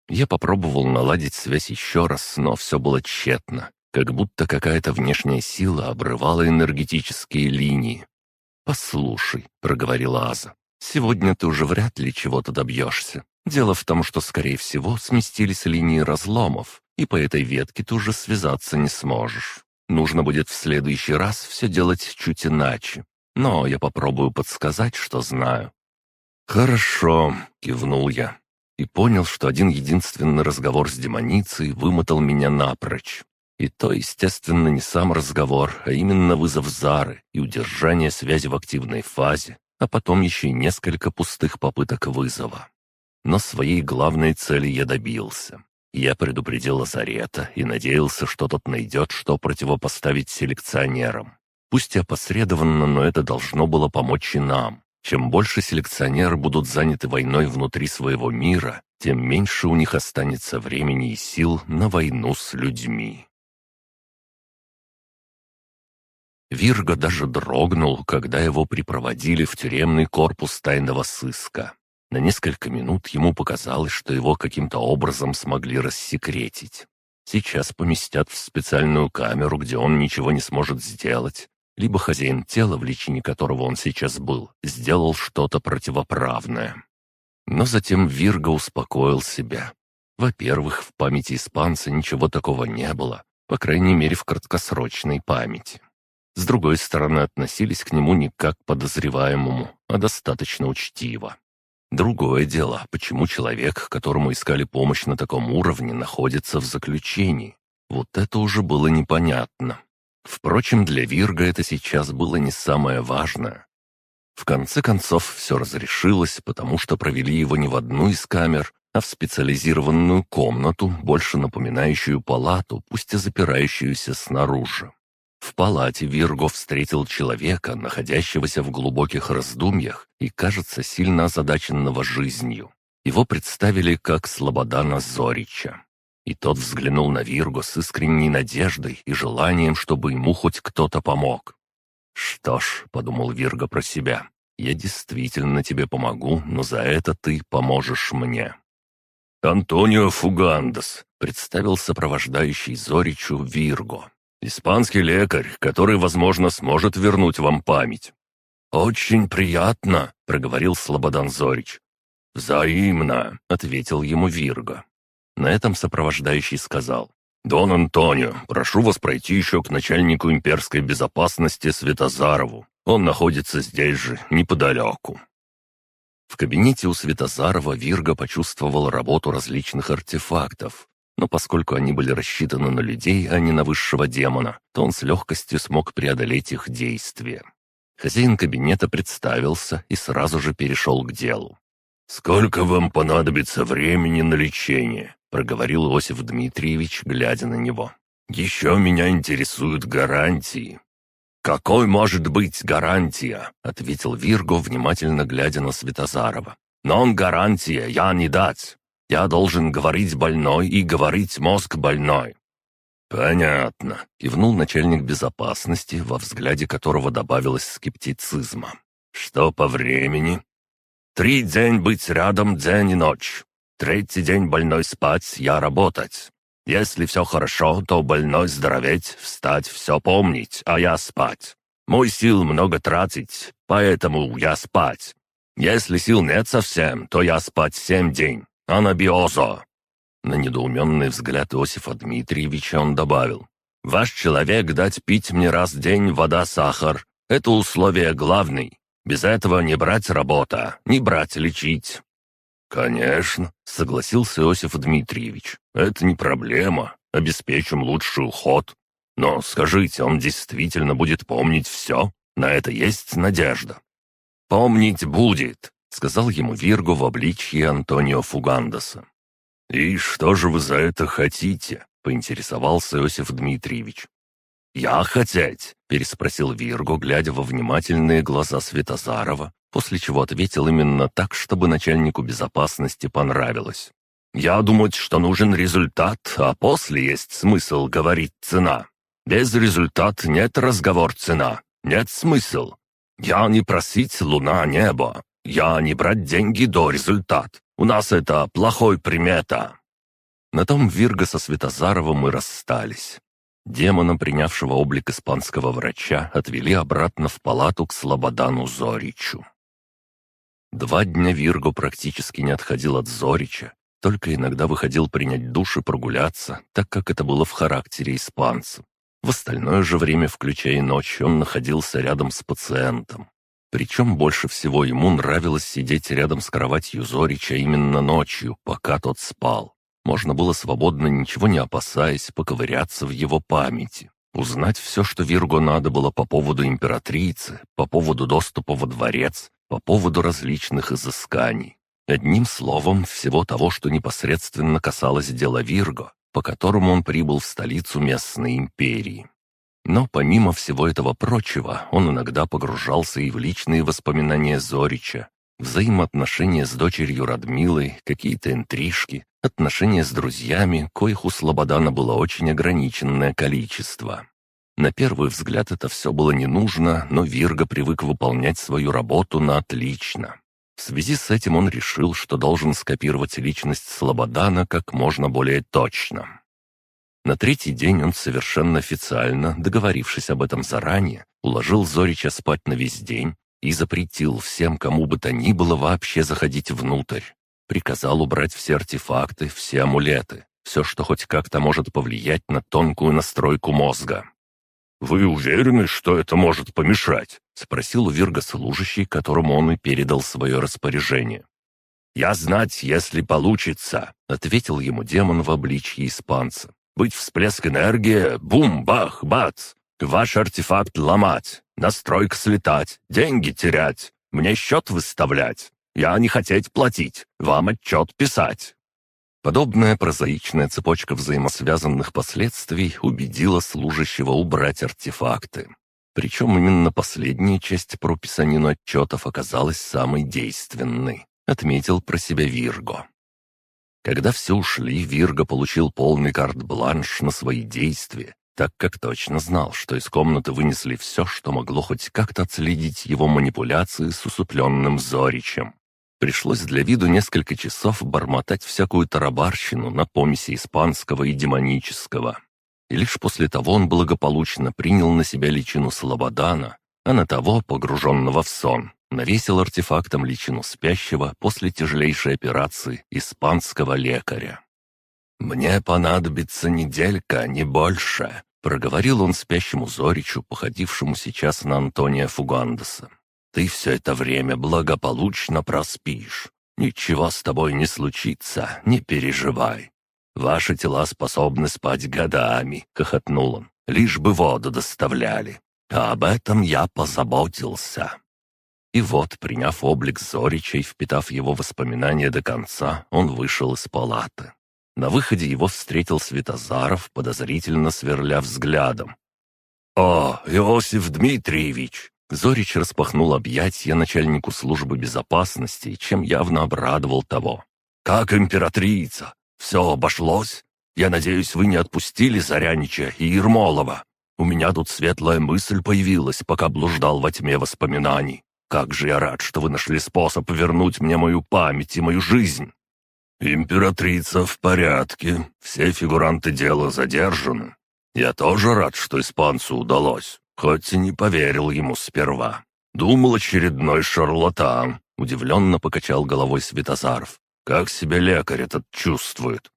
Я попробовал наладить связь еще раз, но все было тщетно, как будто какая-то внешняя сила обрывала энергетические линии. «Послушай», — проговорила Аза, — «сегодня ты уже вряд ли чего-то добьешься. Дело в том, что, скорее всего, сместились линии разломов, и по этой ветке ты уже связаться не сможешь. Нужно будет в следующий раз все делать чуть иначе. Но я попробую подсказать, что знаю». «Хорошо», — кивнул я. И понял, что один единственный разговор с демоницей вымотал меня напрочь. И то, естественно, не сам разговор, а именно вызов Зары и удержание связи в активной фазе, а потом еще и несколько пустых попыток вызова. Но своей главной цели я добился. Я предупредил Лазарета и надеялся, что тот найдет, что противопоставить селекционерам. Пусть и опосредованно, но это должно было помочь и нам. Чем больше селекционеры будут заняты войной внутри своего мира, тем меньше у них останется времени и сил на войну с людьми. Вирго даже дрогнул, когда его припроводили в тюремный корпус тайного сыска. На несколько минут ему показалось, что его каким-то образом смогли рассекретить. Сейчас поместят в специальную камеру, где он ничего не сможет сделать. Либо хозяин тела, в личине которого он сейчас был, сделал что-то противоправное. Но затем Вирго успокоил себя. Во-первых, в памяти испанца ничего такого не было, по крайней мере в краткосрочной памяти. С другой стороны, относились к нему не как подозреваемому, а достаточно учтиво. Другое дело, почему человек, которому искали помощь на таком уровне, находится в заключении. Вот это уже было непонятно. Впрочем, для Вирга это сейчас было не самое важное. В конце концов, все разрешилось, потому что провели его не в одну из камер, а в специализированную комнату, больше напоминающую палату, пусть и запирающуюся снаружи. В палате Вирго встретил человека, находящегося в глубоких раздумьях и, кажется, сильно озадаченного жизнью. Его представили как Слободана Зорича. И тот взглянул на Вирго с искренней надеждой и желанием, чтобы ему хоть кто-то помог. «Что ж», — подумал Вирго про себя, — «я действительно тебе помогу, но за это ты поможешь мне». «Антонио Фугандес», — представил сопровождающий Зоричу Вирго. «Испанский лекарь, который, возможно, сможет вернуть вам память». «Очень приятно», — проговорил Слободан Зорич. «Взаимно», — ответил ему Вирго. На этом сопровождающий сказал. «Дон Антонио, прошу вас пройти еще к начальнику имперской безопасности Светозарову. Он находится здесь же, неподалеку». В кабинете у Светозарова Вирга почувствовал работу различных артефактов. Но поскольку они были рассчитаны на людей, а не на высшего демона, то он с легкостью смог преодолеть их действие. Хозяин кабинета представился и сразу же перешел к делу. «Сколько вам понадобится времени на лечение?» — проговорил Иосиф Дмитриевич, глядя на него. «Еще меня интересуют гарантии». «Какой может быть гарантия?» — ответил Вирго, внимательно глядя на Светозарова. «Нон гарантия, я не дать. Я должен говорить больной и говорить мозг больной». «Понятно», — кивнул начальник безопасности, во взгляде которого добавилось скептицизма. «Что по времени?» «Три день быть рядом день и ночь. Третий день больной спать, я работать. Если все хорошо, то больной здороветь, встать, все помнить, а я спать. Мой сил много тратить, поэтому я спать. Если сил нет совсем, то я спать семь день. Анабиозо». На недоуменный взгляд Иосифа Дмитриевича он добавил. «Ваш человек дать пить мне раз в день вода, сахар. Это условие главный. Без этого не брать работа, не брать лечить. «Конечно», — согласился Иосиф Дмитриевич. «Это не проблема. Обеспечим лучший уход. Но скажите, он действительно будет помнить все? На это есть надежда?» «Помнить будет», — сказал ему Вирго в обличье Антонио Фугандеса. «И что же вы за это хотите?» — поинтересовался Иосиф Дмитриевич. «Я хотеть?» — переспросил Вирго, глядя во внимательные глаза Светозарова, после чего ответил именно так, чтобы начальнику безопасности понравилось. «Я думать, что нужен результат, а после есть смысл говорить цена. Без результат нет разговор цена, нет смысл. Я не просить луна небо, я не брать деньги до результат. У нас это плохой примета». На том Вирга со Светозаровым и расстались. Демона, принявшего облик испанского врача, отвели обратно в палату к Слободану Зоричу. Два дня Вирго практически не отходил от Зорича, только иногда выходил принять душ и прогуляться, так как это было в характере испанца. В остальное же время, включая ночь, он находился рядом с пациентом. Причем больше всего ему нравилось сидеть рядом с кроватью Зорича именно ночью, пока тот спал. Можно было свободно, ничего не опасаясь, поковыряться в его памяти. Узнать все, что Вирго надо было по поводу императрицы, по поводу доступа во дворец, по поводу различных изысканий. Одним словом, всего того, что непосредственно касалось дела Вирго, по которому он прибыл в столицу местной империи. Но помимо всего этого прочего, он иногда погружался и в личные воспоминания Зорича, взаимоотношения с дочерью Радмилой, какие-то интрижки, отношения с друзьями, коих у Слободана было очень ограниченное количество. На первый взгляд это все было не нужно, но Вирга привык выполнять свою работу на отлично. В связи с этим он решил, что должен скопировать личность Слободана как можно более точно. На третий день он совершенно официально, договорившись об этом заранее, уложил Зорича спать на весь день и запретил всем, кому бы то ни было, вообще заходить внутрь. Приказал убрать все артефакты, все амулеты, все, что хоть как-то может повлиять на тонкую настройку мозга. Вы уверены, что это может помешать?» — спросил у Вирга служащий, которому он и передал свое распоряжение. «Я знать, если получится», — ответил ему демон в обличье испанца. «Быть всплеск энергии, бум, бах, бац! Ваш артефакт ломать, настройка слетать, деньги терять, мне счет выставлять. Я не хотеть платить, вам отчет писать». Подобная прозаичная цепочка взаимосвязанных последствий убедила служащего убрать артефакты. Причем именно последняя часть про писанину отчетов оказалась самой действенной, отметил про себя Вирго. Когда все ушли, Вирго получил полный карт-бланш на свои действия, так как точно знал, что из комнаты вынесли все, что могло хоть как-то отследить его манипуляции с усыпленным Зоричем. Пришлось для виду несколько часов бормотать всякую тарабарщину на помеси испанского и демонического. И лишь после того он благополучно принял на себя личину Слободана, а на того, погруженного в сон, навесил артефактом личину спящего после тяжелейшей операции испанского лекаря. «Мне понадобится неделька, не больше», — проговорил он спящему Зоричу, походившему сейчас на Антония Фугандеса. Ты все это время благополучно проспишь. Ничего с тобой не случится, не переживай. Ваши тела способны спать годами», — хохотнул он, — «лишь бы воду доставляли. А об этом я позаботился». И вот, приняв облик Зорича и впитав его воспоминания до конца, он вышел из палаты. На выходе его встретил Светозаров, подозрительно сверля взглядом. «О, Иосиф Дмитриевич, Зорич распахнул объятия начальнику службы безопасности, чем явно обрадовал того. «Как императрица! Все обошлось? Я надеюсь, вы не отпустили Зарянича и Ермолова. У меня тут светлая мысль появилась, пока блуждал во тьме воспоминаний. Как же я рад, что вы нашли способ вернуть мне мою память и мою жизнь!» «Императрица в порядке, все фигуранты дела задержаны. Я тоже рад, что испанцу удалось. Хоть и не поверил ему сперва. Думал очередной шарлатан. Удивленно покачал головой Светозаров. Как себя лекарь этот чувствует?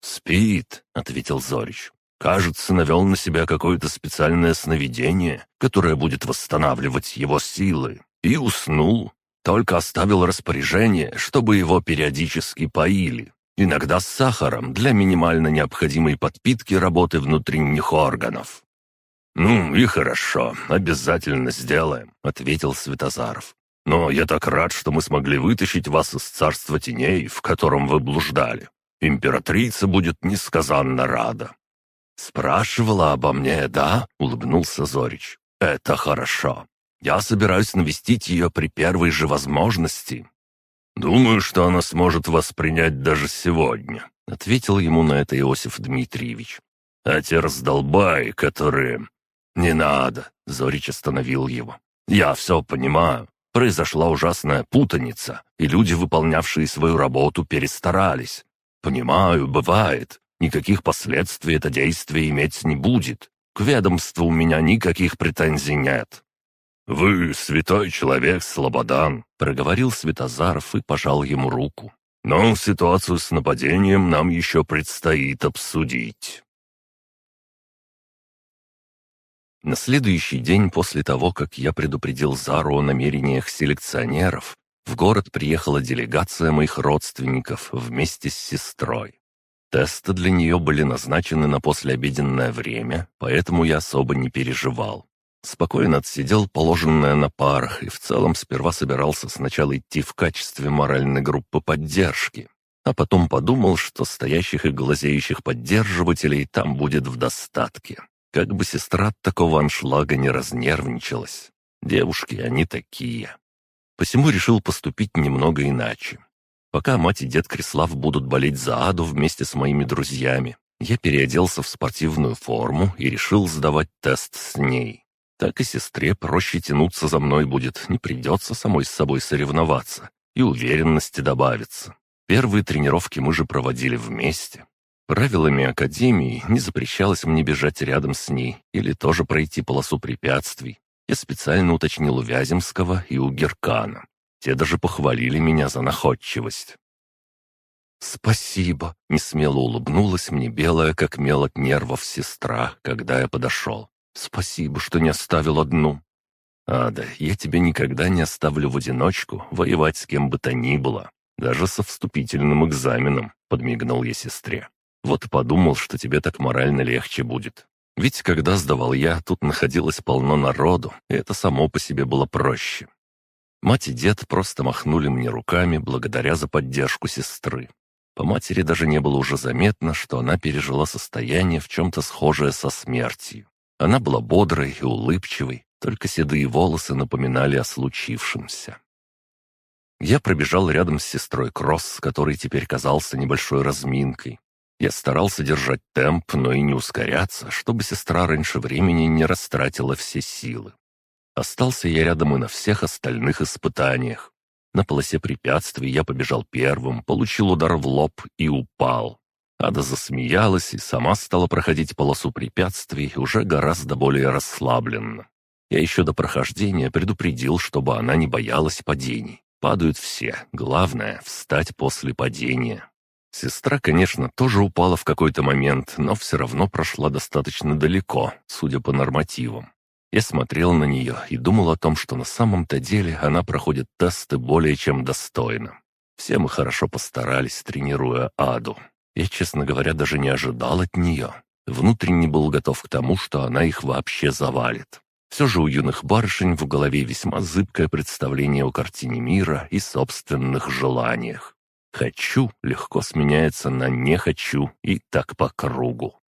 «Спит», — ответил Зорич. «Кажется, навел на себя какое-то специальное сновидение, которое будет восстанавливать его силы. И уснул. Только оставил распоряжение, чтобы его периодически поили. Иногда с сахаром для минимально необходимой подпитки работы внутренних органов. «Ну и хорошо, обязательно сделаем», — ответил Светозаров. «Но я так рад, что мы смогли вытащить вас из царства теней, в котором вы блуждали. Императрица будет несказанно рада». «Спрашивала обо мне, да?» — улыбнулся Зорич. «Это хорошо. Я собираюсь навестить ее при первой же возможности». «Думаю, что она сможет вас принять даже сегодня», — ответил ему на это Иосиф Дмитриевич. «А те раздолбаи, которые «Не надо!» — Зорич остановил его. «Я все понимаю. Произошла ужасная путаница, и люди, выполнявшие свою работу, перестарались. Понимаю, бывает. Никаких последствий это действие иметь не будет. К ведомству у меня никаких претензий нет». «Вы святой человек, Слободан», — проговорил Светозаров и пожал ему руку. «Но ситуацию с нападением нам еще предстоит обсудить». На следующий день после того, как я предупредил Зару о намерениях селекционеров, в город приехала делегация моих родственников вместе с сестрой. Тесты для нее были назначены на послеобеденное время, поэтому я особо не переживал. Спокойно отсидел положенное на парах и в целом сперва собирался сначала идти в качестве моральной группы поддержки, а потом подумал, что стоящих и глазеющих поддерживателей там будет в достатке. Как бы сестра от такого аншлага не разнервничалась. Девушки они такие. Посему решил поступить немного иначе. Пока мать и дед Крислав будут болеть за аду вместе с моими друзьями, я переоделся в спортивную форму и решил сдавать тест с ней. Так и сестре проще тянуться за мной будет, не придется самой с собой соревноваться, и уверенности добавится. Первые тренировки мы же проводили вместе. Правилами Академии не запрещалось мне бежать рядом с ней или тоже пройти полосу препятствий. Я специально уточнил у Вяземского и у Геркана. Те даже похвалили меня за находчивость. «Спасибо!» — несмело улыбнулась мне белая, как мел от нервов, сестра, когда я подошел. Спасибо, что не оставил одну». «Ада, я тебя никогда не оставлю в одиночку воевать с кем бы то ни было, даже со вступительным экзаменом», — подмигнул я сестре. «Вот подумал, что тебе так морально легче будет. Ведь когда сдавал я, тут находилось полно народу, и это само по себе было проще. Мать и дед просто махнули мне руками благодаря за поддержку сестры. По матери даже не было уже заметно, что она пережила состояние в чем-то схожее со смертью. Она была бодрой и улыбчивой, только седые волосы напоминали о случившемся. Я пробежал рядом с сестрой Кросс, который теперь казался небольшой разминкой. Я старался держать темп, но и не ускоряться, чтобы сестра раньше времени не растратила все силы. Остался я рядом и на всех остальных испытаниях. На полосе препятствий я побежал первым, получил удар в лоб и упал. Ада засмеялась и сама стала проходить полосу препятствий уже гораздо более расслабленно. Я еще до прохождения предупредил, чтобы она не боялась падений. Падают все, главное — встать после падения. Сестра, конечно, тоже упала в какой-то момент, но все равно прошла достаточно далеко, судя по нормативам. Я смотрел на нее и думал о том, что на самом-то деле она проходит тесты более чем достойно. Все мы хорошо постарались, тренируя Аду. Я, честно говоря, даже не ожидал от нее. Внутренне был готов к тому, что она их вообще завалит. Все же у юных барышень в голове весьма зыбкое представление о картине мира и собственных желаниях. «хочу» легко сменяется на «не хочу» и так по кругу.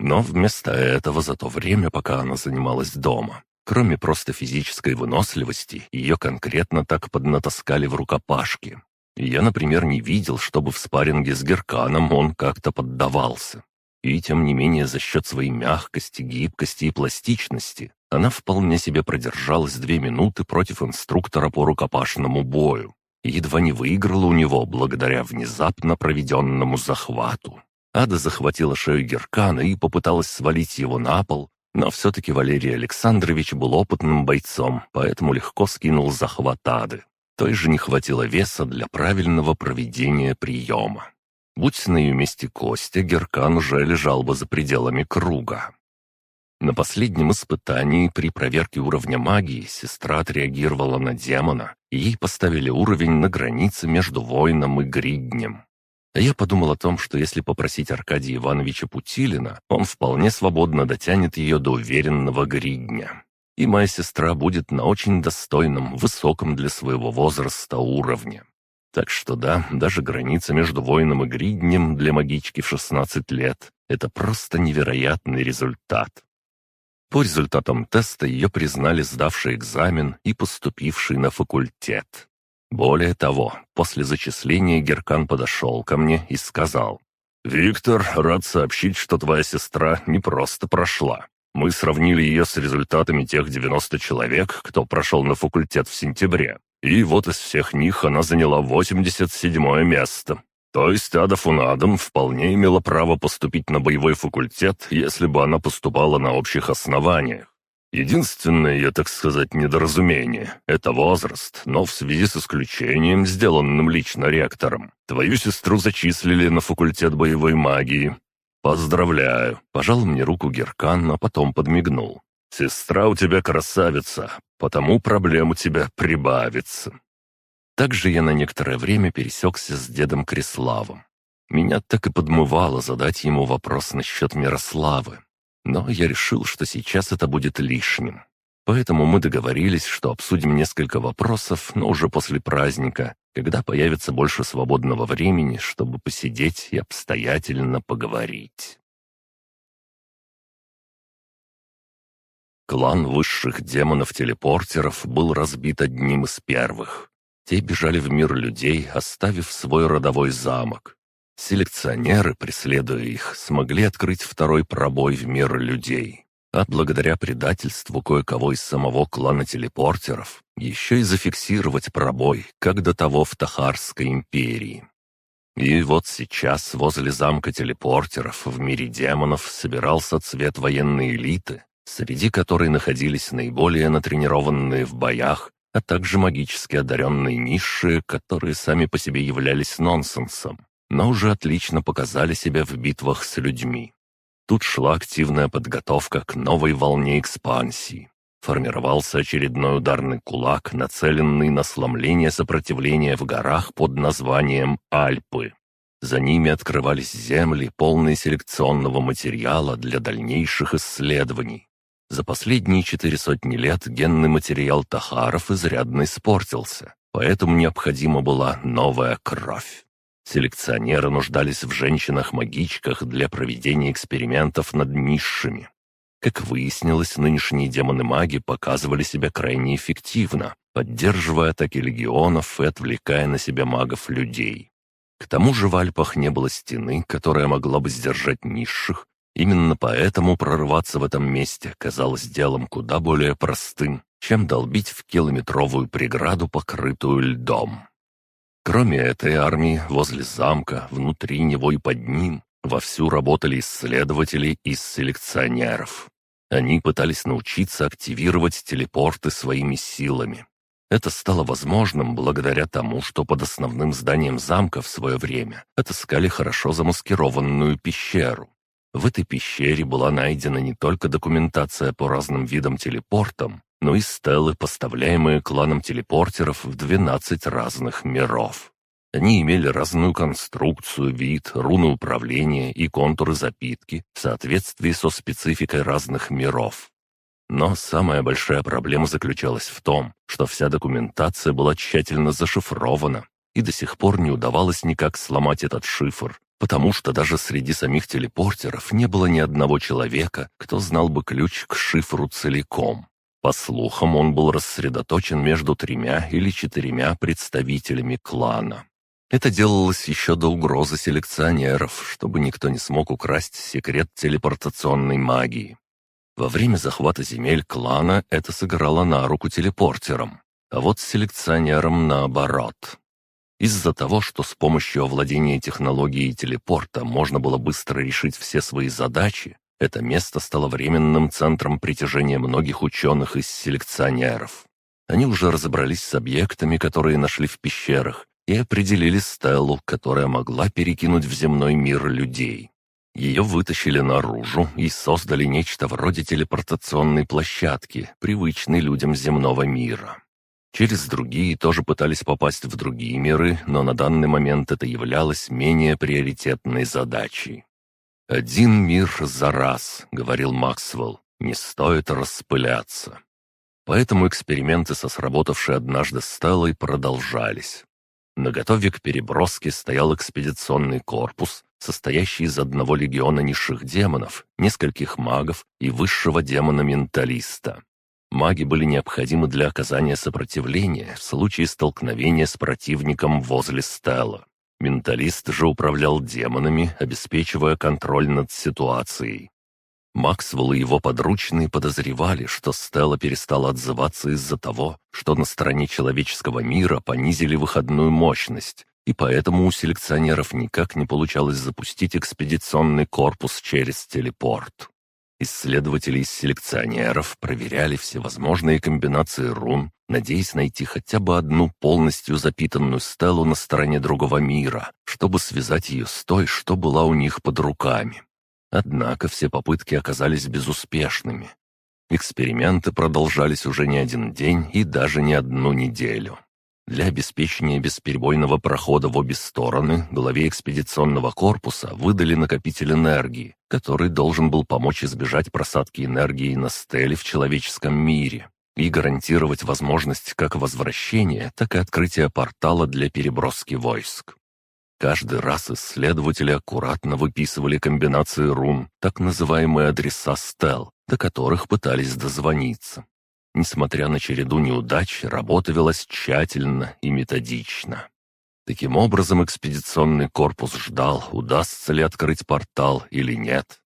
Но вместо этого за то время, пока она занималась дома, кроме просто физической выносливости, ее конкретно так поднатаскали в рукопашке. Я, например, не видел, чтобы в спарринге с Герканом он как-то поддавался. И тем не менее за счет своей мягкости, гибкости и пластичности она вполне себе продержалась две минуты против инструктора по рукопашному бою едва не выиграла у него благодаря внезапно проведенному захвату. Ада захватила шею Геркана и попыталась свалить его на пол, но все-таки Валерий Александрович был опытным бойцом, поэтому легко скинул захват Ады. Той же не хватило веса для правильного проведения приема. Будь на ее месте Костя, Геркан уже лежал бы за пределами круга. На последнем испытании при проверке уровня магии сестра отреагировала на демона, и ей поставили уровень на границе между воином и гриднем. А я подумал о том, что если попросить Аркадия Ивановича Путилина, он вполне свободно дотянет ее до уверенного гридня. И моя сестра будет на очень достойном, высоком для своего возраста уровне. Так что да, даже граница между воином и гриднем для магички в 16 лет — это просто невероятный результат. По результатам теста ее признали сдавший экзамен и поступивший на факультет. Более того, после зачисления Геркан подошел ко мне и сказал, «Виктор, рад сообщить, что твоя сестра не просто прошла. Мы сравнили ее с результатами тех 90 человек, кто прошел на факультет в сентябре. И вот из всех них она заняла 87 место. То есть Ада Фунадом вполне имела право поступить на боевой факультет, если бы она поступала на общих основаниях. Единственное, я так сказать, недоразумение — это возраст, но в связи с исключением, сделанным лично ректором. Твою сестру зачислили на факультет боевой магии. Поздравляю. Пожал мне руку Геркан, а потом подмигнул. Сестра у тебя красавица, потому проблем у тебя прибавится. Также я на некоторое время пересекся с дедом Криславом. Меня так и подмывало задать ему вопрос насчет Мирославы. Но я решил, что сейчас это будет лишним. Поэтому мы договорились, что обсудим несколько вопросов, но уже после праздника, когда появится больше свободного времени, чтобы посидеть и обстоятельно поговорить. Клан высших демонов-телепортеров был разбит одним из первых. Те бежали в мир людей, оставив свой родовой замок. Селекционеры, преследуя их, смогли открыть второй пробой в мир людей. А благодаря предательству кое-кого из самого клана телепортеров, еще и зафиксировать пробой, как до того в Тахарской империи. И вот сейчас возле замка телепортеров в мире демонов собирался цвет военной элиты, среди которой находились наиболее натренированные в боях а также магически одаренные низшие, которые сами по себе являлись нонсенсом, но уже отлично показали себя в битвах с людьми. Тут шла активная подготовка к новой волне экспансии. Формировался очередной ударный кулак, нацеленный на сломление сопротивления в горах под названием Альпы. За ними открывались земли, полные селекционного материала для дальнейших исследований. За последние четыре сотни лет генный материал Тахаров изрядно испортился, поэтому необходима была новая кровь. Селекционеры нуждались в женщинах-магичках для проведения экспериментов над низшими. Как выяснилось, нынешние демоны-маги показывали себя крайне эффективно, поддерживая атаки легионов и отвлекая на себя магов-людей. К тому же в Альпах не было стены, которая могла бы сдержать низших, Именно поэтому прорваться в этом месте казалось делом куда более простым, чем долбить в километровую преграду, покрытую льдом. Кроме этой армии, возле замка, внутри него и под ним, вовсю работали исследователи из селекционеров. Они пытались научиться активировать телепорты своими силами. Это стало возможным благодаря тому, что под основным зданием замка в свое время отыскали хорошо замаскированную пещеру, в этой пещере была найдена не только документация по разным видам телепортам, но и стелы, поставляемые кланом телепортеров в 12 разных миров. Они имели разную конструкцию, вид, руны управления и контуры запитки в соответствии со спецификой разных миров. Но самая большая проблема заключалась в том, что вся документация была тщательно зашифрована, и до сих пор не удавалось никак сломать этот шифр, потому что даже среди самих телепортеров не было ни одного человека, кто знал бы ключ к шифру целиком. По слухам, он был рассредоточен между тремя или четырьмя представителями клана. Это делалось еще до угрозы селекционеров, чтобы никто не смог украсть секрет телепортационной магии. Во время захвата земель клана это сыграло на руку телепортерам, а вот селекционерам наоборот. Из-за того, что с помощью овладения технологией телепорта можно было быстро решить все свои задачи, это место стало временным центром притяжения многих ученых и селекционеров. Они уже разобрались с объектами, которые нашли в пещерах, и определили стелу, которая могла перекинуть в земной мир людей. Ее вытащили наружу и создали нечто вроде телепортационной площадки, привычной людям земного мира. Через другие тоже пытались попасть в другие миры, но на данный момент это являлось менее приоритетной задачей. «Один мир за раз», — говорил Максвелл, — «не стоит распыляться». Поэтому эксперименты со сработавшей однажды стелой продолжались. На готове к переброске стоял экспедиционный корпус, состоящий из одного легиона низших демонов, нескольких магов и высшего демона-менталиста. Маги были необходимы для оказания сопротивления в случае столкновения с противником возле стела. Менталист же управлял демонами, обеспечивая контроль над ситуацией. Максвелл и его подручные подозревали, что Стелла перестала отзываться из-за того, что на стороне человеческого мира понизили выходную мощность, и поэтому у селекционеров никак не получалось запустить экспедиционный корпус через телепорт. Исследователи из селекционеров проверяли всевозможные комбинации рун, надеясь найти хотя бы одну полностью запитанную стелу на стороне другого мира, чтобы связать ее с той, что была у них под руками. Однако все попытки оказались безуспешными. Эксперименты продолжались уже не один день и даже не одну неделю. Для обеспечения бесперебойного прохода в обе стороны главе экспедиционного корпуса выдали накопитель энергии, который должен был помочь избежать просадки энергии на стеле в человеческом мире и гарантировать возможность как возвращения, так и открытия портала для переброски войск. Каждый раз исследователи аккуратно выписывали комбинации рун, так называемые адреса стел, до которых пытались дозвониться. Несмотря на череду неудач, работа велась тщательно и методично. Таким образом, экспедиционный корпус ждал, удастся ли открыть портал или нет.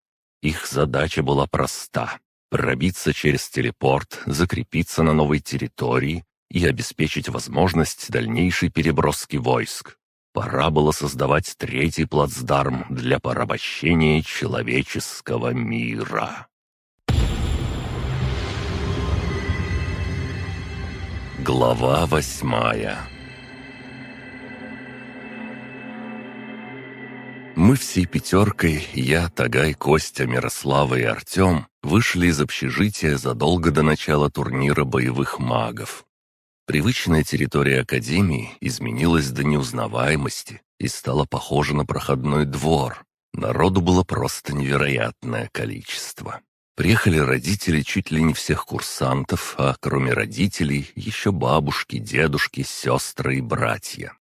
Их задача была проста — пробиться через телепорт, закрепиться на новой территории и обеспечить возможность дальнейшей переброски войск. Пора было создавать третий плацдарм для порабощения человеческого мира. Глава восьмая Мы всей пятеркой, я, Тагай, Костя, Мирослава и Артем, вышли из общежития задолго до начала турнира боевых магов. Привычная территория Академии изменилась до неузнаваемости и стала похожа на проходной двор. Народу было просто невероятное количество. Приехали родители чуть ли не всех курсантов, а кроме родителей еще бабушки, дедушки, сестры и братья.